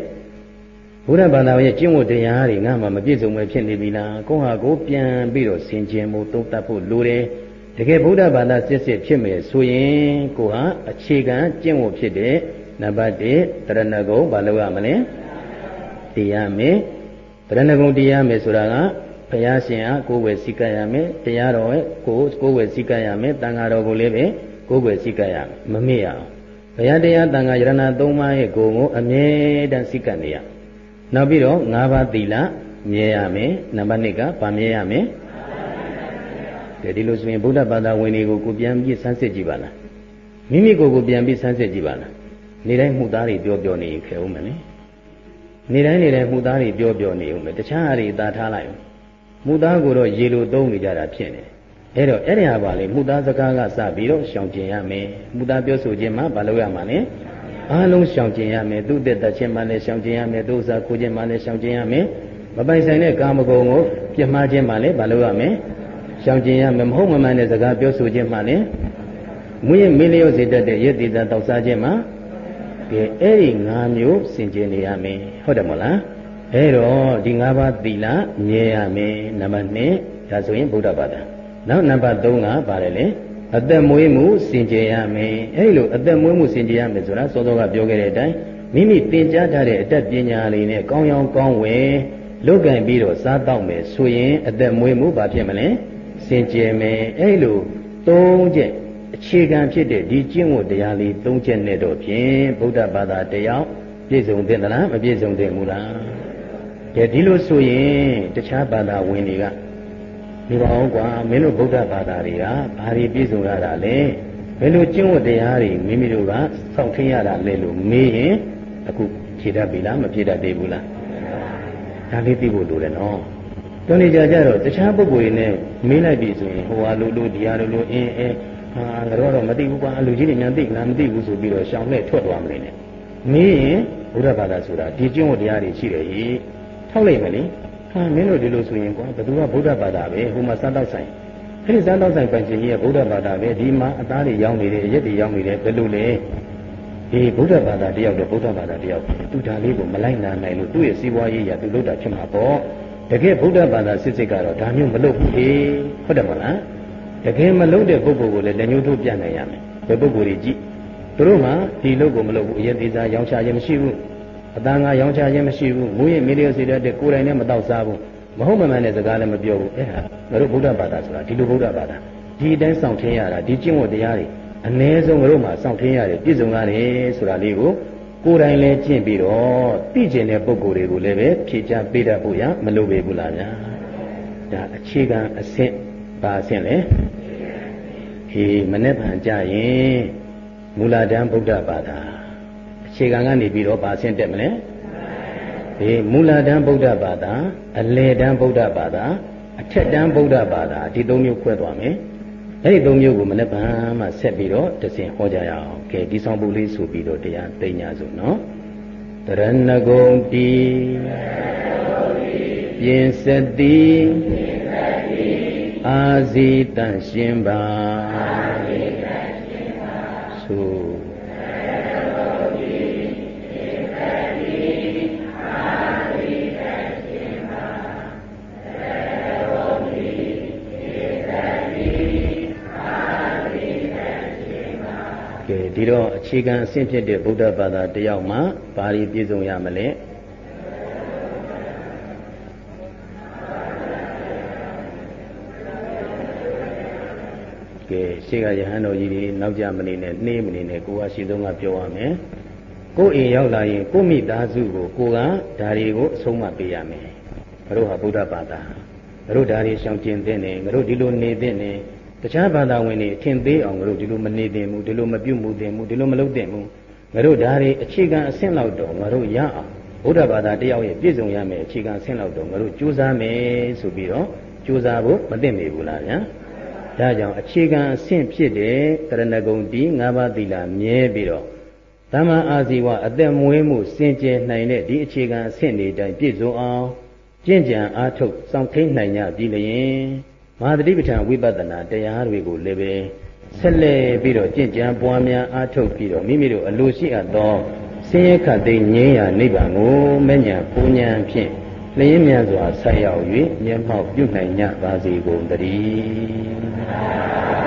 ဘုရားဘာသာရဲ့ကျင့်ဝတ်တရားတွေငါမှမပြည့်စုံပဲဖြစ်နေပြီလားကိုယ့်ဟာကိုယ်ပြန်ပြီးတော့ဆင်ခြင်မှုသုံးသပ်ဖို့လိုတယ်တကယ်ဗုဒ္ဓဘာသာစစ်စစ်ဖြစ်မယ်ဆိုရင်ကိုဟာအခြေခံကျင့်ဝတ်ဖြစ်တဲ့နံပါတ်1တရဏဂုံဘာလို့ရမလဲတရားမယ်တရဏဂုံတရားမယ်ဆိုတာကဘုရားရှင်အားကိုယ်ဝယ်စည်းကပ်ရမယ်တရားတော်ရဲ့ကိုယ်ကိုယ်ဝယ်စည်းကပ်ရမယ်တန်ဃာတော်ကိုလည်းပဲ ကိုယ်ဝယ်စည်းကပ်ရမယ်မမေ့ရအောင်ဘုရားတရားတန်ဃာယရဏသုံးပါးရဲ့ကိုယ်ကိုအမြဲတမ်းစည်းကပ်နေရနောက်ပြီးတော့၅ပါးသီလမြဲရမယ်နံပါတ်2ကဗာမြဲရမယ်ကဲဒီလိုဆိုရင်ဗုဒ္ဓဘာသာဝင်တွေကိုကိုပြန်ပြီးဆန်းစစ်ကြည့်ပါလားမိမိကိုယ်ကိုပြန်ပြီးဆန်းစစ်ကြည့်ပါလားနေတိုင်းမှုသားတွေပြောပြောနေခဲ့ဦးမယ်လေနေတိုင်းနေတိုင်းမှုသားတွေပြောပြောနေဦးမယ်တခြားအရာသာထားလိုက်မှုသားကိုတော့ရေလိုသုံးနေကြတာဖြစ်နေ အဲ့တော့အဲ့ဒီဟာပါလေမှုသားစကားကစပြီးတော့ရှောင်ကျင်ရမယ်မှုသားပြောဆိုခြင်းမှာမလုပ်ရမှာနဲ့အားလုံးရှောင်ကျင်ရမယ်သူ့တက်တခြင်းမှလည်းရှောင်ကျင်ရမယ်သူ့ဥစားကိုခြင်းမှလည်းရှောင်ကျင်ရမယ်မပိုင်ဆိုင်တဲ့ကာမဂုဏ်ကိုပြမှားခြင်းမှလည်းမလုပ်ရမယ်ရှောင်ကျင်ရမယ်မဟုတ်မမှန်တဲ့စကားပြောဆိုခြင်းမှလည်းမွေးမင်းလျော့စေတတ်တဲ့ရည်တည်တာတောက်စားခြင်းမှကဲအဲ့ဒီ၅မျိုးစင်ကြင်နေရမယ်ဟုတ်တယ်မဟုတ်လားအဲ့တော့ဒီ၅ပါးသီလမြဲရမယ်နံပါတ်2ဒါဆိုရင်ဗုဒ္ဓဘာသာ နောက်နံပါတ်3ကပါတယ်လေအသက်မွေးမှုစင်ကြယ်ရမယ်အဲဒီလိုအသက်မွေးမှုစင်ကြယ်ရမယ်ဆိုတာစောစောကပြောခဲ့တဲ့အတိုင်းမိမိသင်ကြားထားတဲ့အတတ်ပညာလေးနဲ့ကောင်းရောင်ကောင်းဝယ်လုပ်ကင်ပြီးတော့စားတော့မယ်ဆိုရင်အသက်မွေးမှုဘာဖြစ်မလဲစင်ကြယ်မယ်အဲဒီလိုသုံးချက်အခြေခံဖြစ်တဲ့ဒီကျင့်ဝတ်တရားလေးသုံးချက်နဲ့တော့ဖြင့်ဗုဒ္ဓဘာသာတရားပြည့်စုံတဲ့သလားမပြည့်စုံတဲ့မူလားကဲဒီလိုဆိုရင်တခြားဘာသာဝင်တွေက ဒီပါအောင်ကွာမင်းတို့ဗုဒ္ဓဘာသာတွေကဘာတွေပြည့်စုံရတာလဲဘယ်လိုကျင့်ဝတ်တရားတွေမိမိတို့ကစောင့်ထင်းရတာလဲလို့မေးရင်အခုဖြေတတ်ပြီလားမဖြေတတ်သေးဘူးလားဒါလေးသိဖို့လိုတယ်နော်တော်နေကြကြတော့တခြားပုဂ္ဂိုလ်တွေနဲ့မေးလိုက်ပြီဆိုရင်ဟိုဟာလိုလိုဒီဟာလိုလိုအင်းအင်းဟာငါတို့တော့မသိဘူးကွာလူကြီးတွေညာသိလားမသိဘူးဆိုပြီးတော့ရှောင်နဲ့ထွက်သွားမနေနဲ့မေးရင်ဘုရားဘာသာဆိုတာဒီကျင့်ဝတ်တရားတွေရှိတယ်ဟိထောက်လိုက်မယ်လေ ဟာမင်းတို့ဒီလိုဆိုရင်ကွာဘသူကဗုဒ္ဓဘာသာပဲဟိုမှာစမ်းတော့ဆိုင်အဲ့ဒီစမ်းတော့ဆိုင်ပိုင်ရှင်ကြီးကဗုဒ္ဓဘာသာပဲဒီမှာအသားတွေရောင်းနေတယ်အရက်တွေရောင်းနေတယ်ဘယ်လိုလဲဒီဗုဒ္ဓဘာသာတယောက်တော့ဗုဒ္ဓဘာသာတယောက်သူဒါလေးကိုမလိုက်နာနိုင်လို့သူ့ရဲ့စီးပွားရေးရသူလုပ်တာဖြစ်မှာပေါ့တကယ်ဗုဒ္ဓဘာသာစစ်စစ်ကတော့ဒါမျိုးမလုပ်ဘူးလေဟုတ်တယ်မလားတကယ်မလုပ်တဲ့ပုဂ္ဂိုလ်ကိုလည်းလက်ညှိုးထိုးပြနိုင်ရမယ်ဘယ်ပုဂ္ဂိုလ်တွေကြည့်သူတို့မှဒီလုပ်ကိုမလုပ်ဘူးအရင်သေးစားရောင်းချခြင်းမရှိဘူး အတန်ငါရောင်းချခြင်းမရှိဘူးမူရင်မီဒီယာစီတဲ့ကိုယ်တိုင်နဲ့မတော့စားဘူးမဟုတ်မှန်မှန်တဲ့စကားလည်းမပြောဘူးအဲ့ဒါငါတို့ဗုဒ္ဓဘာသာဆိုတာဒီလိုဗုဒ္ဓဘာသာဒီအတိုင်းစောင့်ထင်းရတာဒီကျင့်ဝတ်တရားတွေအ ਨੇ ဆုံးငါတို့မှာစောင့်ထင်းရတယ်ပြည့်စုံရတယ်ဆိုတာလေးကိုကိုယ်တိုင်လည်းကျင့်ပြီးတော့သိကျင်တဲ့ပုံကိုယ်တွေကိုလည်းပဲဖြေချပေးတတ်ဖို့ရမလိုပေဘူးလားဗျာဒါအခြေခံအဆင့်ပါအဆင့်လေဟေးမနေ့ကကြာရင်မူလတန်းဗုဒ္ဓဘာသာ အခြေခံကနေပြီးတော့ပါအဆင့်တက်မလဲဒီမူလတန်းဗုဒ္ဓဘာသာအလယ်တန်းဗုဒ္ဓဘာသာအထက်တန်းဗုဒ္ဓဘာသာဒီသုံးမျိုးခွဲသွားမယ်အဲ့ဒီသုံးမျိုးကိုမနေ့ကမှဆက်ပြီးတော့တစဉ်ဟောကြရအောင်ကဲဒီဆောင်ပုလေးဆိုပြီးတော့တရားသိညာစုနော်တရဏဂုံတီပြင်စတိအာဇီတန်ရှင်ပါအာဇီတန်ရှင်ပါသု ဒီတော့အခြေခံအဆင့်ဖြစ်တဲ့ဗုဒ္ဓဘာသာတယောက်မှာဘာတွေပြည့်စုံရမလဲကဲရှေ့ကယဟန်တော်ကြီးတွေနောက်ကြမနေနဲ့နှေးမနေနဲ့ကိုကရှိဆုံးကပြောရမယ်ကိုယ်အိမ်ရောက်လာရင်ကိုမိသားစုကိုကိုကဒါတွေကိုအဆုံးမပေးရမယ်ငါတို့ဟာဗုဒ္ဓဘာသာငါတို့ဒါတွေရှောင်ကျင်တဲ့နဲ့ငါတို့ဒီလိုနေတဲ့နဲ့ တခြားဘာသာဝင်တွေအထင်သေးအောင်ငါတို့ဒီလိုမနေသင့်ဘူးဒီလိုမပြုမှုသင့်ဘူးဒီလိုမလုပ်သင့်ဘူးငါတို့ဒါတွေအခြေခံအဆင့်လောက်တော့ငါတို့ရအောင်ဗုဒ္ဓဘာသာတရားရဲ့ပြည့်စုံရမယ်အခြေခံအဆင့်လောက်တော့ငါတို့ကြိုးစားမယ်ဆိုပြီးတော့ကြိုးစားဖို့မသင့်နေဘူးလားဗျာဒါကြောင့်အခြေခံအဆင့်ဖြစ်တဲ့ကရဏဂုံတီ၅ပါးသီလမြဲပြီးတော့သမ္မာအာဇီဝအသက်မွေးမှုစင်ကြယ်နိုင်တဲ့ဒီအခြေခံအဆင့်တွေတိုင်းပြည့်စုံအောင်ကျင့်ကြံအားထုတ်စောင့်ထိန်နိုင်ကြပြီလျင် မဟာတတိပဋ္ဌာန်ဝိပဿနာတရားတွေကိုလည်းပဲဆက်လက်ပြီးတော့ကျင့်ကြံပွားများအားထုတ်ပြီးတော့မိမိတို့အလိုရှိအပ်သောဆင်းရဲခတ်သိမ်းငြိမ်းရာနိဗ္ဗာန်ကိုမဲ့ညာပူညာဖြင့်လျင်းမြန်စွာဆက်ရောက်၍မျက်မှောက်ပြုနိုင်ကြပါစေကုန်သတည်း